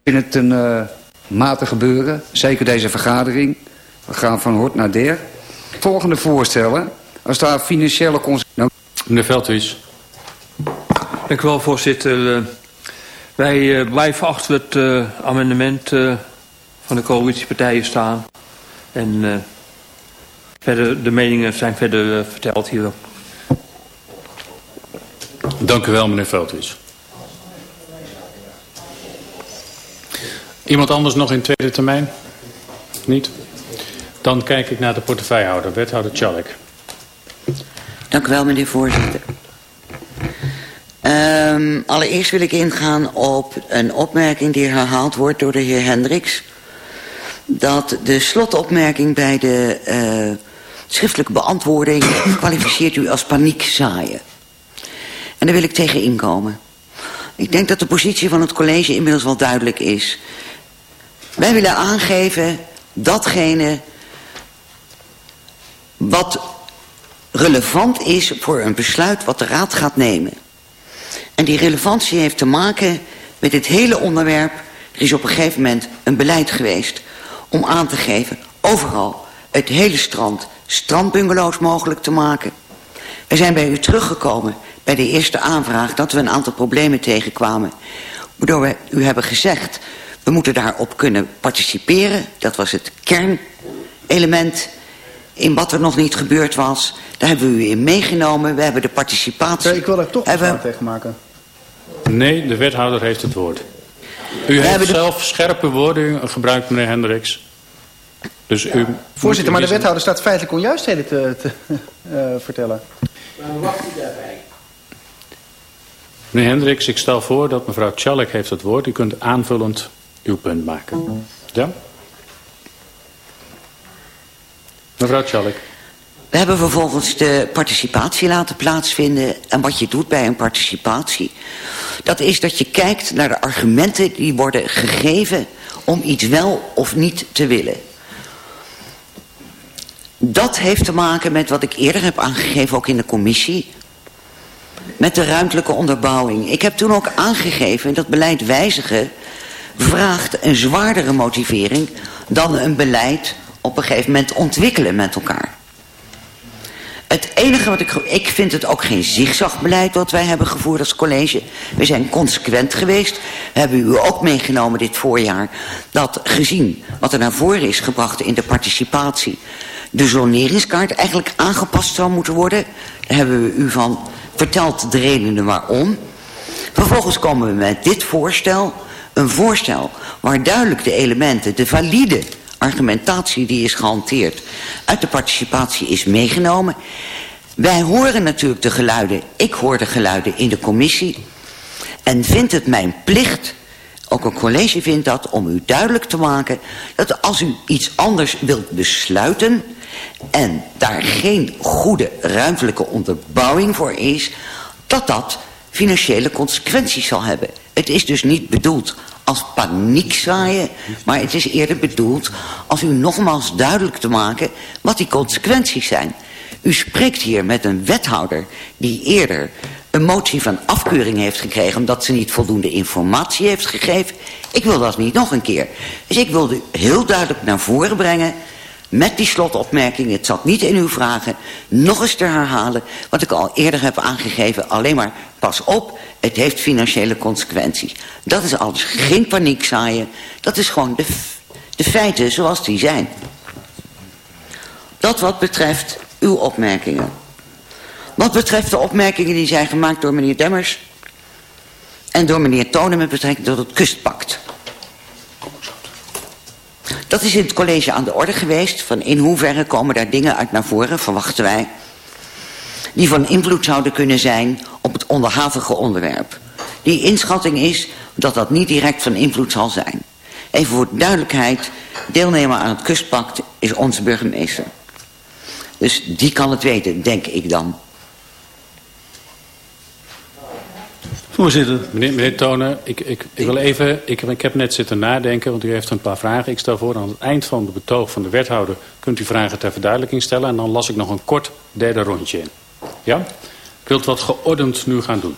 vind het een uh, matig gebeuren. Zeker deze vergadering. We gaan van hort naar der. Volgende voorstellen. Als daar financiële consequenties...
Meneer Veldwies.
Dank u wel, voorzitter. Uh, wij blijven achter het amendement van de coalitiepartijen staan. En verder, de meningen zijn verder verteld hierop.
Dank u wel, meneer Veldhuis. Iemand anders nog in tweede termijn? Niet? Dan kijk ik naar de portefeuillehouder, wethouder Tjallik.
Dank u wel, meneer voorzitter. Um, allereerst wil ik ingaan op een opmerking die herhaald wordt door de heer Hendricks. Dat de slotopmerking bij de uh, schriftelijke beantwoording [COUGHS] kwalificeert u als paniek zaaien. En daar wil ik tegen inkomen. Ik denk dat de positie van het college inmiddels wel duidelijk is. Wij willen aangeven datgene wat relevant is voor een besluit wat de raad gaat nemen. En die relevantie heeft te maken met het hele onderwerp. Er is op een gegeven moment een beleid geweest om aan te geven overal het hele strand strandbungalows mogelijk te maken. We zijn bij u teruggekomen bij de eerste aanvraag dat we een aantal problemen tegenkwamen. Waardoor we u hebben gezegd, we moeten daarop kunnen participeren. Dat was het kernelement in wat er nog niet gebeurd was. Daar hebben we u in meegenomen. We hebben de participatie...
ik wil daar toch een vraag tegen maken.
Nee, de wethouder heeft het woord. U we heeft zelf de... scherpe woorden gebruikt, meneer Hendricks. Dus ja. u
Voorzitter, maar de wethouder staat feitelijk onjuistheden te, te uh, vertellen.
Waarom wacht u daarbij?
Meneer Hendricks, ik stel voor dat mevrouw Tjallik heeft het woord. U kunt aanvullend uw punt maken. Ja? Mevrouw Tjallik.
We hebben vervolgens de participatie laten plaatsvinden. En wat je doet bij een participatie... dat is dat je kijkt naar de argumenten die worden gegeven... om iets wel of niet te willen. Dat heeft te maken met wat ik eerder heb aangegeven, ook in de commissie met de ruimtelijke onderbouwing. Ik heb toen ook aangegeven dat beleid wijzigen vraagt een zwaardere motivering dan een beleid op een gegeven moment ontwikkelen met elkaar. Het enige wat ik... Ik vind het ook geen zigzagbeleid wat wij hebben gevoerd als college. We zijn consequent geweest. We hebben u ook meegenomen dit voorjaar. Dat gezien wat er naar voren is gebracht in de participatie... de zoneringskaart eigenlijk aangepast zou moeten worden. Daar hebben we u van vertelt de redenen waarom. Vervolgens komen we met dit voorstel. Een voorstel waar duidelijk de elementen, de valide argumentatie die is gehanteerd... uit de participatie is meegenomen. Wij horen natuurlijk de geluiden, ik hoor de geluiden in de commissie... en vind het mijn plicht, ook een college vindt dat... om u duidelijk te maken dat als u iets anders wilt besluiten en daar geen goede ruimtelijke onderbouwing voor is... dat dat financiële consequenties zal hebben. Het is dus niet bedoeld als paniekzaaien... maar het is eerder bedoeld als u nogmaals duidelijk te maken... wat die consequenties zijn. U spreekt hier met een wethouder die eerder een motie van afkeuring heeft gekregen... omdat ze niet voldoende informatie heeft gegeven. Ik wil dat niet nog een keer. Dus ik wilde heel duidelijk naar voren brengen... met die slotopmerking, het zat niet in uw vragen... nog eens te herhalen wat ik al eerder heb aangegeven. Alleen maar pas op, het heeft financiële consequenties. Dat is alles geen paniek zaaien. Dat is gewoon de, de feiten zoals die zijn. Dat wat betreft uw opmerkingen. Wat betreft de opmerkingen die zijn gemaakt door meneer Demmers... en door meneer Tonen met betrekking tot het kustpact. Dat is in het college aan de orde geweest... van in hoeverre komen daar dingen uit naar voren, verwachten wij... die van invloed zouden kunnen zijn op het onderhavige onderwerp. Die inschatting is dat dat niet direct van invloed zal zijn. Even voor duidelijkheid, deelnemer aan het kustpact is onze burgemeester. Dus die kan het weten, denk ik dan.
Voorzitter. Meneer, meneer Tonen, ik, ik, ik, wil even, ik, ik heb net zitten nadenken, want u heeft een paar vragen. Ik stel voor, aan het eind van de betoog van de wethouder kunt u vragen ter verduidelijking stellen. En dan las ik nog een kort derde rondje in. Ja? Ik wil het wat geordend nu gaan doen.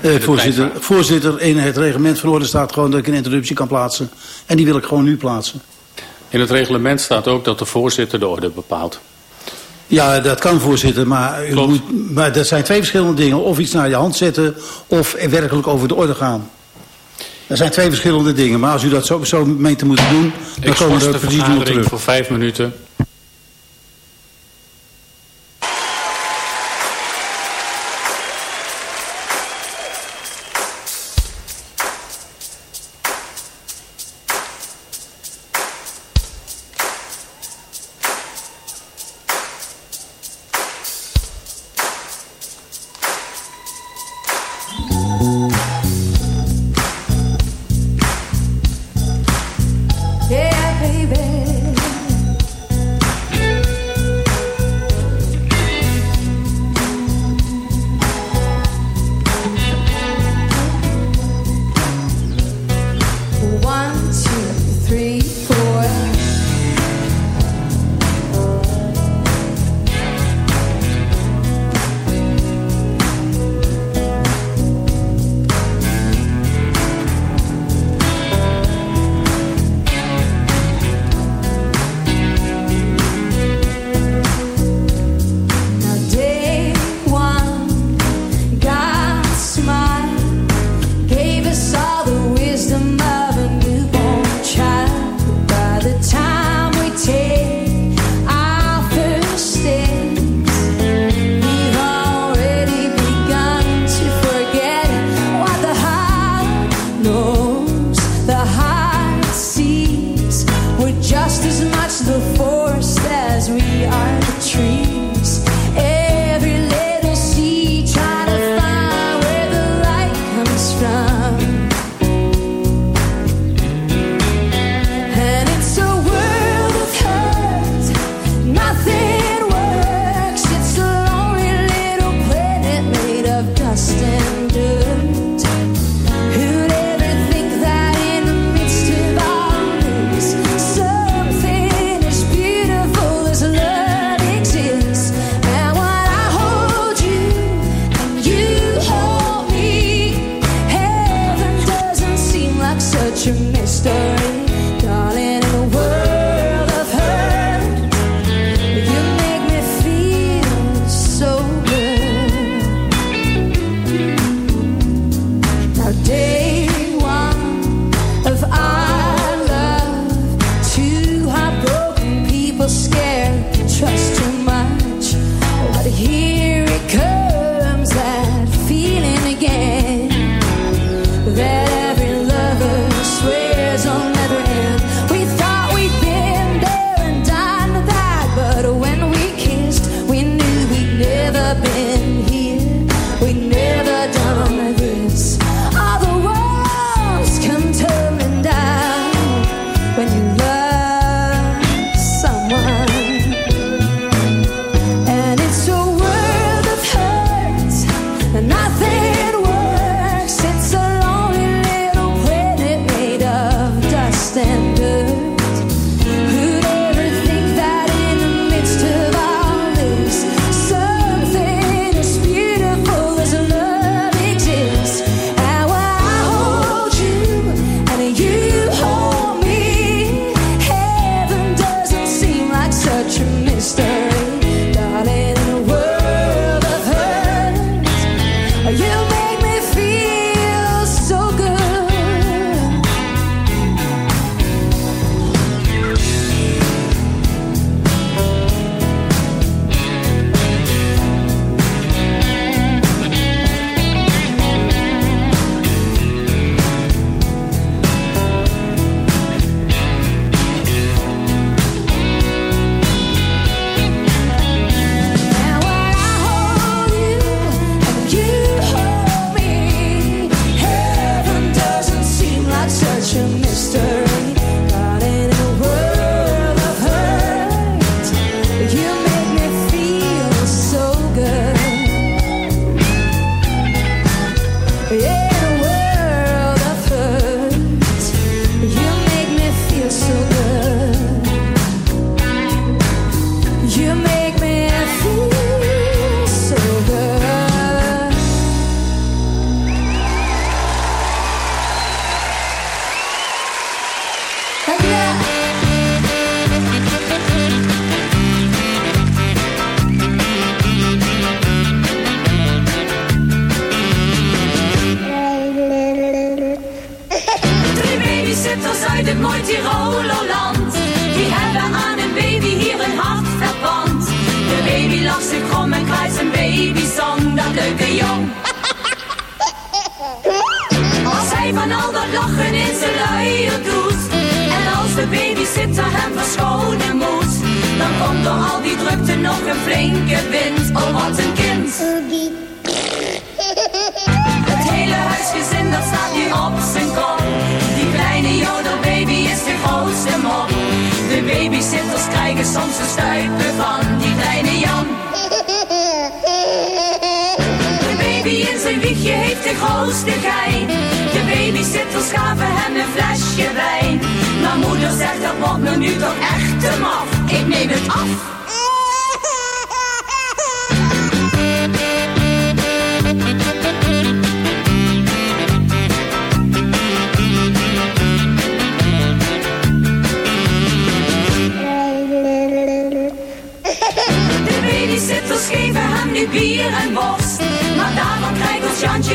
Eh, voorzitter, voorzitter, in het reglement van orde staat gewoon dat ik een interruptie kan plaatsen. En die wil ik gewoon nu plaatsen.
In het reglement staat ook dat de voorzitter de orde bepaalt.
Ja, dat kan voorzitter, maar, u moet, maar dat zijn twee verschillende dingen. Of iets naar je hand zetten of werkelijk over de orde gaan. Er zijn twee verschillende dingen, maar als u dat zo, zo meent te moeten doen... dan komen we er precies terug.
voor vijf minuten.
Een stuipen van die kleine Jan. De baby in zijn wiegje heeft de grootste gein. De babysitters gaven hem een flesje wijn. Maar moeder zegt dat wordt me nu toch echt te maf. Ik neem het af.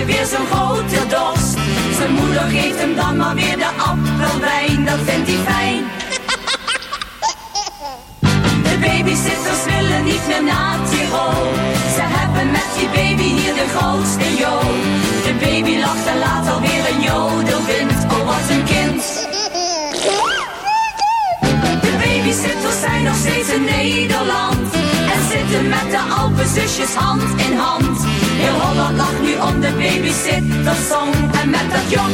Weer zo'n grote dorst. Zijn moeder geeft hem dan maar weer de appelwijn, dat vindt hij fijn. De babysitters willen niet meer naar Tirol. Ze hebben met die baby hier de grootste jood. De baby lacht en laat alweer een jodelwind. Oh, wat een kind. De babysitters zijn nog steeds in Nederland met de Alpenzusjes hand in hand. Heel Holland lacht nu om de babysittersong en met dat jong.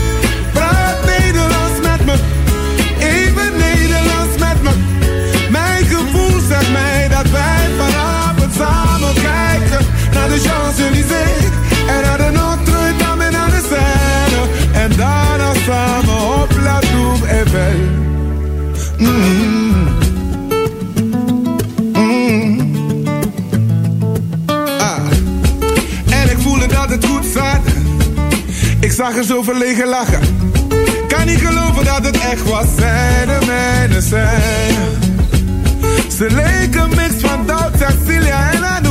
Naar de Champs-Élysées En de en daarna samen op La Tour Eiffel. Mm. Mm. Ah. En ik voelde dat het goed zat. Ik zag er zo verlegen lachen. Kan niet geloven dat het echt was. Zij de mijne zijn. Ze leken mix van Doubt, Cecilia en Anouk.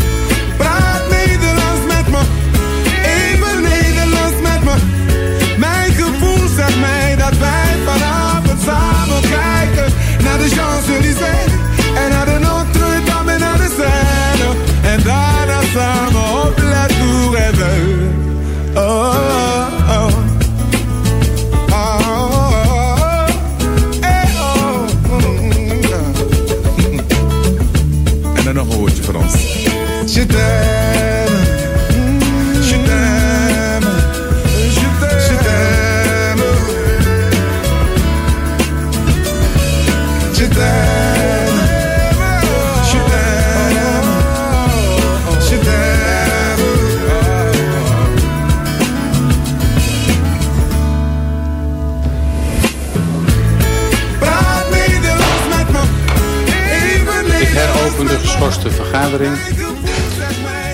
daarna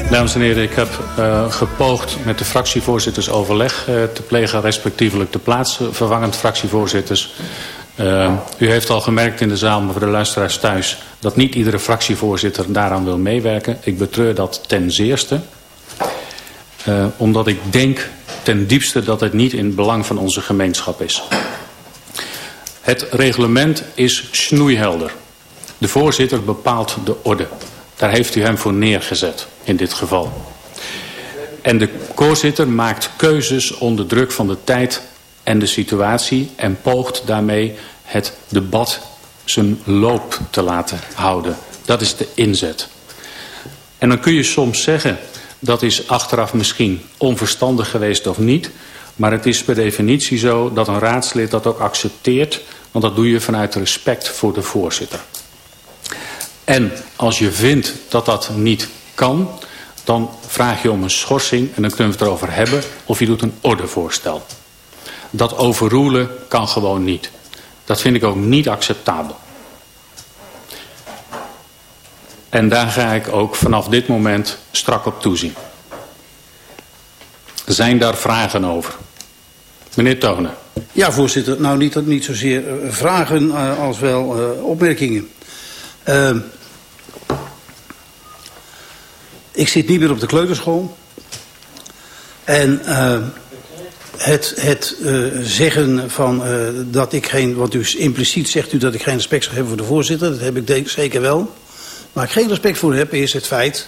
Dames en heren, ik heb uh, gepoogd met de fractievoorzitters overleg uh, te plegen, respectievelijk de plaatsvervangend fractievoorzitters. Uh, u heeft al gemerkt in de zaal, maar voor de luisteraars thuis, dat niet iedere fractievoorzitter daaraan wil meewerken. Ik betreur dat ten zeerste. omdat ik denk ten diepste dat het niet in het belang van onze gemeenschap is. Het reglement is snoeihelder. De voorzitter bepaalt de orde. Daar heeft u hem voor neergezet, in dit geval. En de voorzitter maakt keuzes onder druk van de tijd en de situatie... en poogt daarmee het debat zijn loop te laten houden. Dat is de inzet. En dan kun je soms zeggen, dat is achteraf misschien onverstandig geweest of niet... maar het is per definitie zo dat een raadslid dat ook accepteert... want dat doe je vanuit respect voor de voorzitter. En als je vindt dat dat niet kan... dan vraag je om een schorsing en dan kunnen we het erover hebben... of je doet een ordevoorstel. Dat overroelen kan gewoon niet. Dat vind ik ook niet acceptabel. En daar ga ik ook vanaf dit moment strak op toezien. Zijn daar vragen over? Meneer Tonen.
Ja, voorzitter. Nou, niet, niet zozeer eh, vragen uh, als wel uh, opmerkingen. Uh, ik zit niet meer op de kleuterschool. En het, het zeggen van dat ik geen... Want u impliciet zegt u dat ik geen respect zou hebben voor de voorzitter. Dat heb ik zeker wel. Waar ik geen respect voor heb is het feit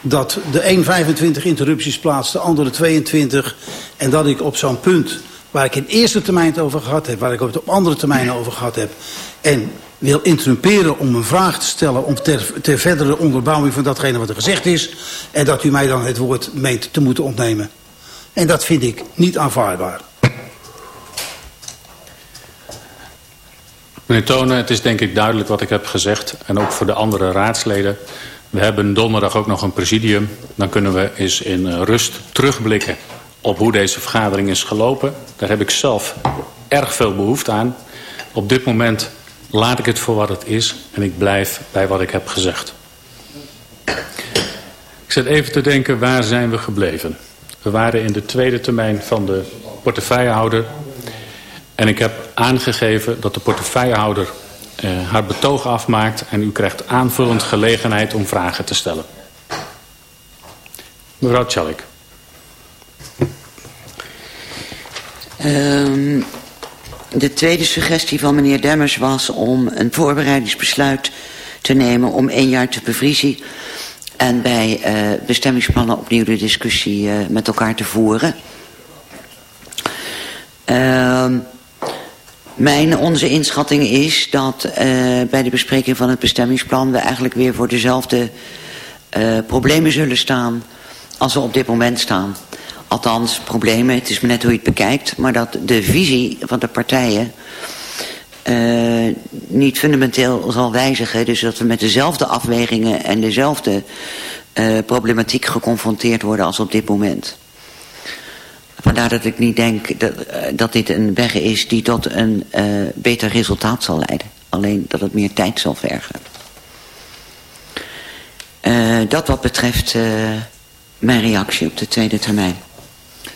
dat de een 25 interrupties plaatst, de andere 22. En dat ik op zo'n punt waar ik in eerste termijn het over gehad heb, waar ik het op andere termijnen over gehad heb. En wil interrumperen om een vraag te stellen om ter, ter verdere onderbouwing van datgene wat er gezegd is. En dat u mij dan het woord meent te moeten ontnemen. En dat vind ik niet aanvaardbaar.
Meneer Tonen, het is denk ik duidelijk wat ik heb gezegd. En ook voor de andere raadsleden. We hebben donderdag ook nog een presidium. Dan kunnen we eens in eh, rust terugblikken op hoe deze vergadering is gelopen. Daar heb ik zelf erg veel behoefte aan. Op dit moment laat ik het voor wat het is en ik blijf bij wat ik heb gezegd. Ik zit even te denken, waar zijn we gebleven? We waren in de tweede termijn van de portefeuillehouder en ik heb aangegeven dat de portefeuillehouder uh, haar betoog afmaakt... en u krijgt aanvullend gelegenheid om vragen te stellen. Mevrouw Tjallik.
Um, de tweede suggestie van meneer Demmers was om een voorbereidingsbesluit te nemen... om één jaar te bevriezen en bij uh, bestemmingsplannen opnieuw de discussie uh, met elkaar te voeren. Uh, mijn, onze inschatting is dat uh, bij de bespreking van het bestemmingsplan... we eigenlijk weer voor dezelfde problemen zullen staan als we op dit moment staan. Althans, problemen, het is maar net hoe je het bekijkt... maar dat de visie van de partijen uh, niet fundamenteel zal wijzigen. Dus dat we met dezelfde afwegingen en dezelfde problematiek geconfronteerd worden als op dit moment. Vandaar dat ik niet denk dat, uh, dat dit een weg is die tot een beter resultaat zal leiden. Alleen dat het meer tijd zal vergen. Dat wat betreft mijn reactie op de tweede termijn.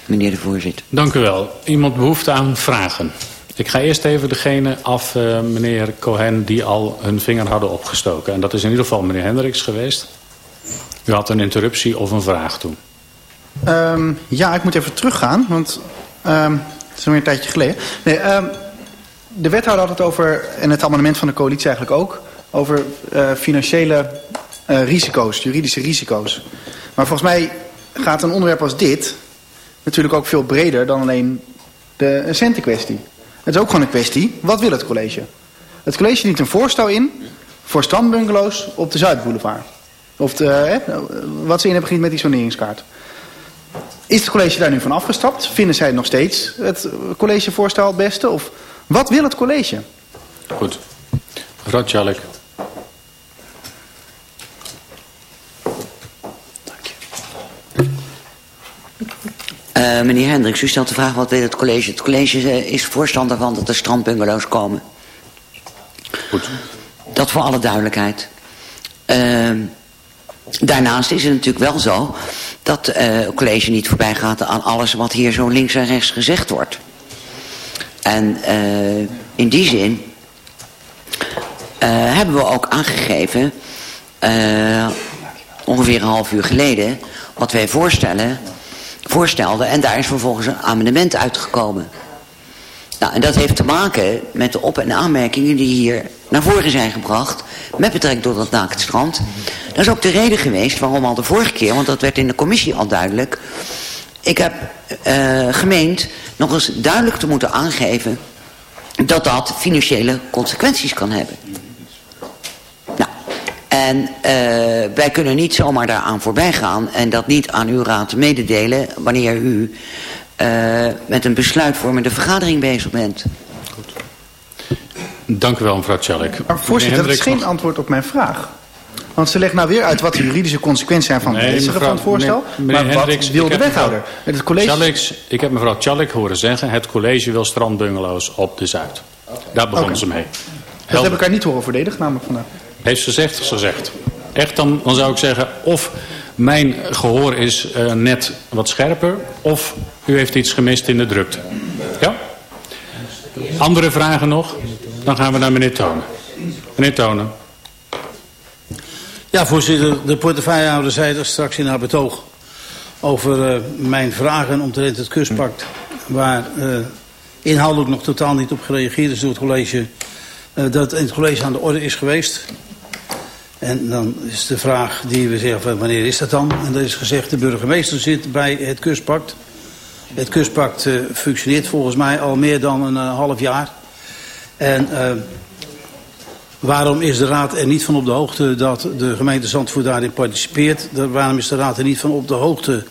Meneer de voorzitter.
Dank u wel. Iemand behoefte aan vragen? Ik ga eerst even degene af, meneer Cohen, die al hun vinger hadden opgestoken. En dat is in ieder geval meneer Hendricks geweest. U had een interruptie of een vraag toen.
Um, ja, ik moet even teruggaan, want um, het is alweer een tijdje geleden. Nee, um, de wethouder had het over, en het amendement van de coalitie eigenlijk ook... over uh, financiële uh, risico's, juridische risico's. Maar volgens mij gaat een onderwerp als dit... natuurlijk ook veel breder dan alleen de centenkwestie. Het is ook gewoon een kwestie, wat wil het college? Het college dient een voorstel in voor strandbungalows op de Zuidboulevard. Of de, eh, wat ze in hebben met die soneringskaart. Is het college daar nu van afgestapt? Vinden zij nog steeds het collegevoorstel het beste? Of wat wil het college?
Goed. Mevrouw Tjallik.
Uh, meneer Hendricks, u stelt de vraag wat wil het college. Het college uh, is voorstander van dat er strandbungalows komen.
Goed.
Dat voor alle duidelijkheid. Uh, daarnaast is het natuurlijk wel zo dat uh, het college niet voorbij gaat aan alles wat hier zo links en rechts gezegd wordt. En in die zin hebben we ook aangegeven, ongeveer een half uur geleden, wat wij voorstellen, voorstelden. En daar is vervolgens een amendement uitgekomen. Nou, en dat heeft te maken met de op- en aanmerkingen die hier naar voren zijn gebracht... met betrekking tot het naakt strand. Dat is ook de reden geweest waarom al de vorige keer... want dat werd in de commissie al duidelijk... ik heb uh, gemeend nog eens duidelijk te moeten aangeven... dat dat financiële consequenties kan hebben. En uh, wij kunnen niet zomaar daaraan voorbij gaan... en dat niet aan uw raad mededelen wanneer u uh, met een besluitvormende vergadering bezig bent. Goed.
Dank u wel, mevrouw Tjallik.
Maar voorzitter, dat is geen antwoord op mijn vraag. Want ze legt nou weer uit wat de juridische consequenties zijn van nee, het mevrouw, van het voorstel.
Meneer, meneer
maar
Hendricks,
wat wil de wethouder?
Mevrouw, het college... Tjalliks, ik heb mevrouw Tjallik horen zeggen... het college wil strandbungalows op de Zuid. Okay. Daar begonnen okay. ze mee.
Helder. Dat heb ik haar niet horen verdedigen namelijk vandaag.
Heeft ze gezegd, ze zegt. Echt, dan, dan zou ik zeggen... of mijn gehoor is uh, net wat scherper... of u heeft iets gemist in de drukte. Ja? Andere vragen nog? Dan gaan we naar meneer Tonen. Meneer Tonen.
Ja, voorzitter. De portefeuillehouder zei er straks in haar betoog... over uh, mijn vragen omtrent het kustpact... waar uh, inhoudelijk nog totaal niet op gereageerd is door het college... Dat in het college aan de orde is geweest... En dan is de vraag die we zeggen, wanneer is dat dan? En er is gezegd, de burgemeester zit bij het kustpact. Het kustpact uh, functioneert volgens mij al meer dan een uh, half jaar. En uh, waarom is de raad er niet van op de hoogte dat de gemeente Zandvoort daarin participeert? Waarom is de raad er niet van op de hoogte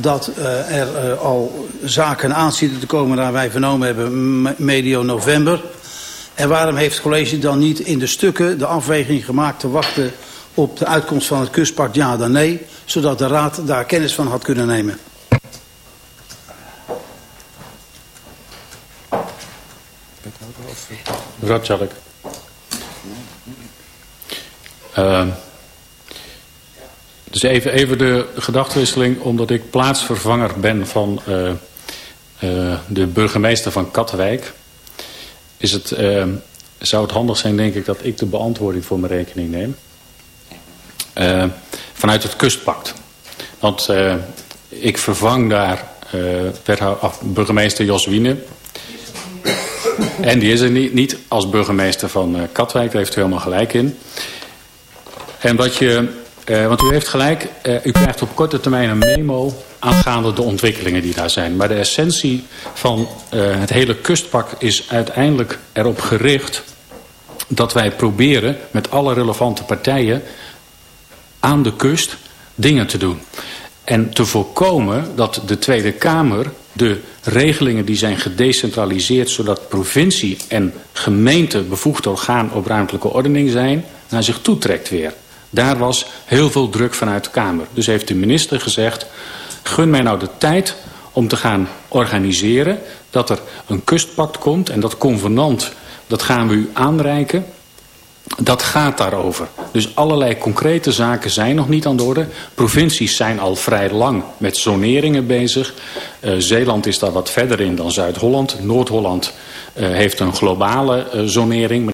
dat er al zaken aan zitten te komen naar wij vernomen hebben medio november? En waarom heeft het college dan niet in de stukken de afweging gemaakt te wachten op de uitkomst van het kustpact ja dan nee, zodat de raad daar kennis van had kunnen nemen?
Mevrouw Tjallik. Uh, dus even, even de gedachtenwisseling, omdat ik plaatsvervanger ben van uh, uh, de burgemeester van Katwijk is het, uh, zou het handig zijn, denk ik, dat ik de beantwoording voor mijn rekening neem. Uh, vanuit het kustpact. Want uh, ik vervang daar burgemeester Jos Wiene. En die is er niet, niet als burgemeester van Katwijk, daar heeft u helemaal gelijk in. En wat je, want u heeft gelijk, u krijgt op korte termijn een memo aangaande de ontwikkelingen die daar zijn. Maar de essentie van uh, het hele kustpak is uiteindelijk erop gericht... dat wij proberen met alle relevante partijen aan de kust dingen te doen. En te voorkomen dat de Tweede Kamer de regelingen die zijn gedecentraliseerd... zodat provincie en gemeente bevoegd orgaan op ruimtelijke ordening zijn... naar zich toetrekt weer. Daar was heel veel druk vanuit de Kamer. Dus heeft de minister gezegd gun mij nou de tijd om te gaan organiseren... dat er een kustpact komt en dat convenant, dat gaan we u aanreiken... Dat gaat daarover. Dus allerlei concrete zaken zijn nog niet aan de orde. Provincies zijn al vrij lang met zoneringen bezig. Uh, Zeeland is daar wat verder in dan Zuid-Holland. Noord-Holland uh, heeft een globale uh, zonering.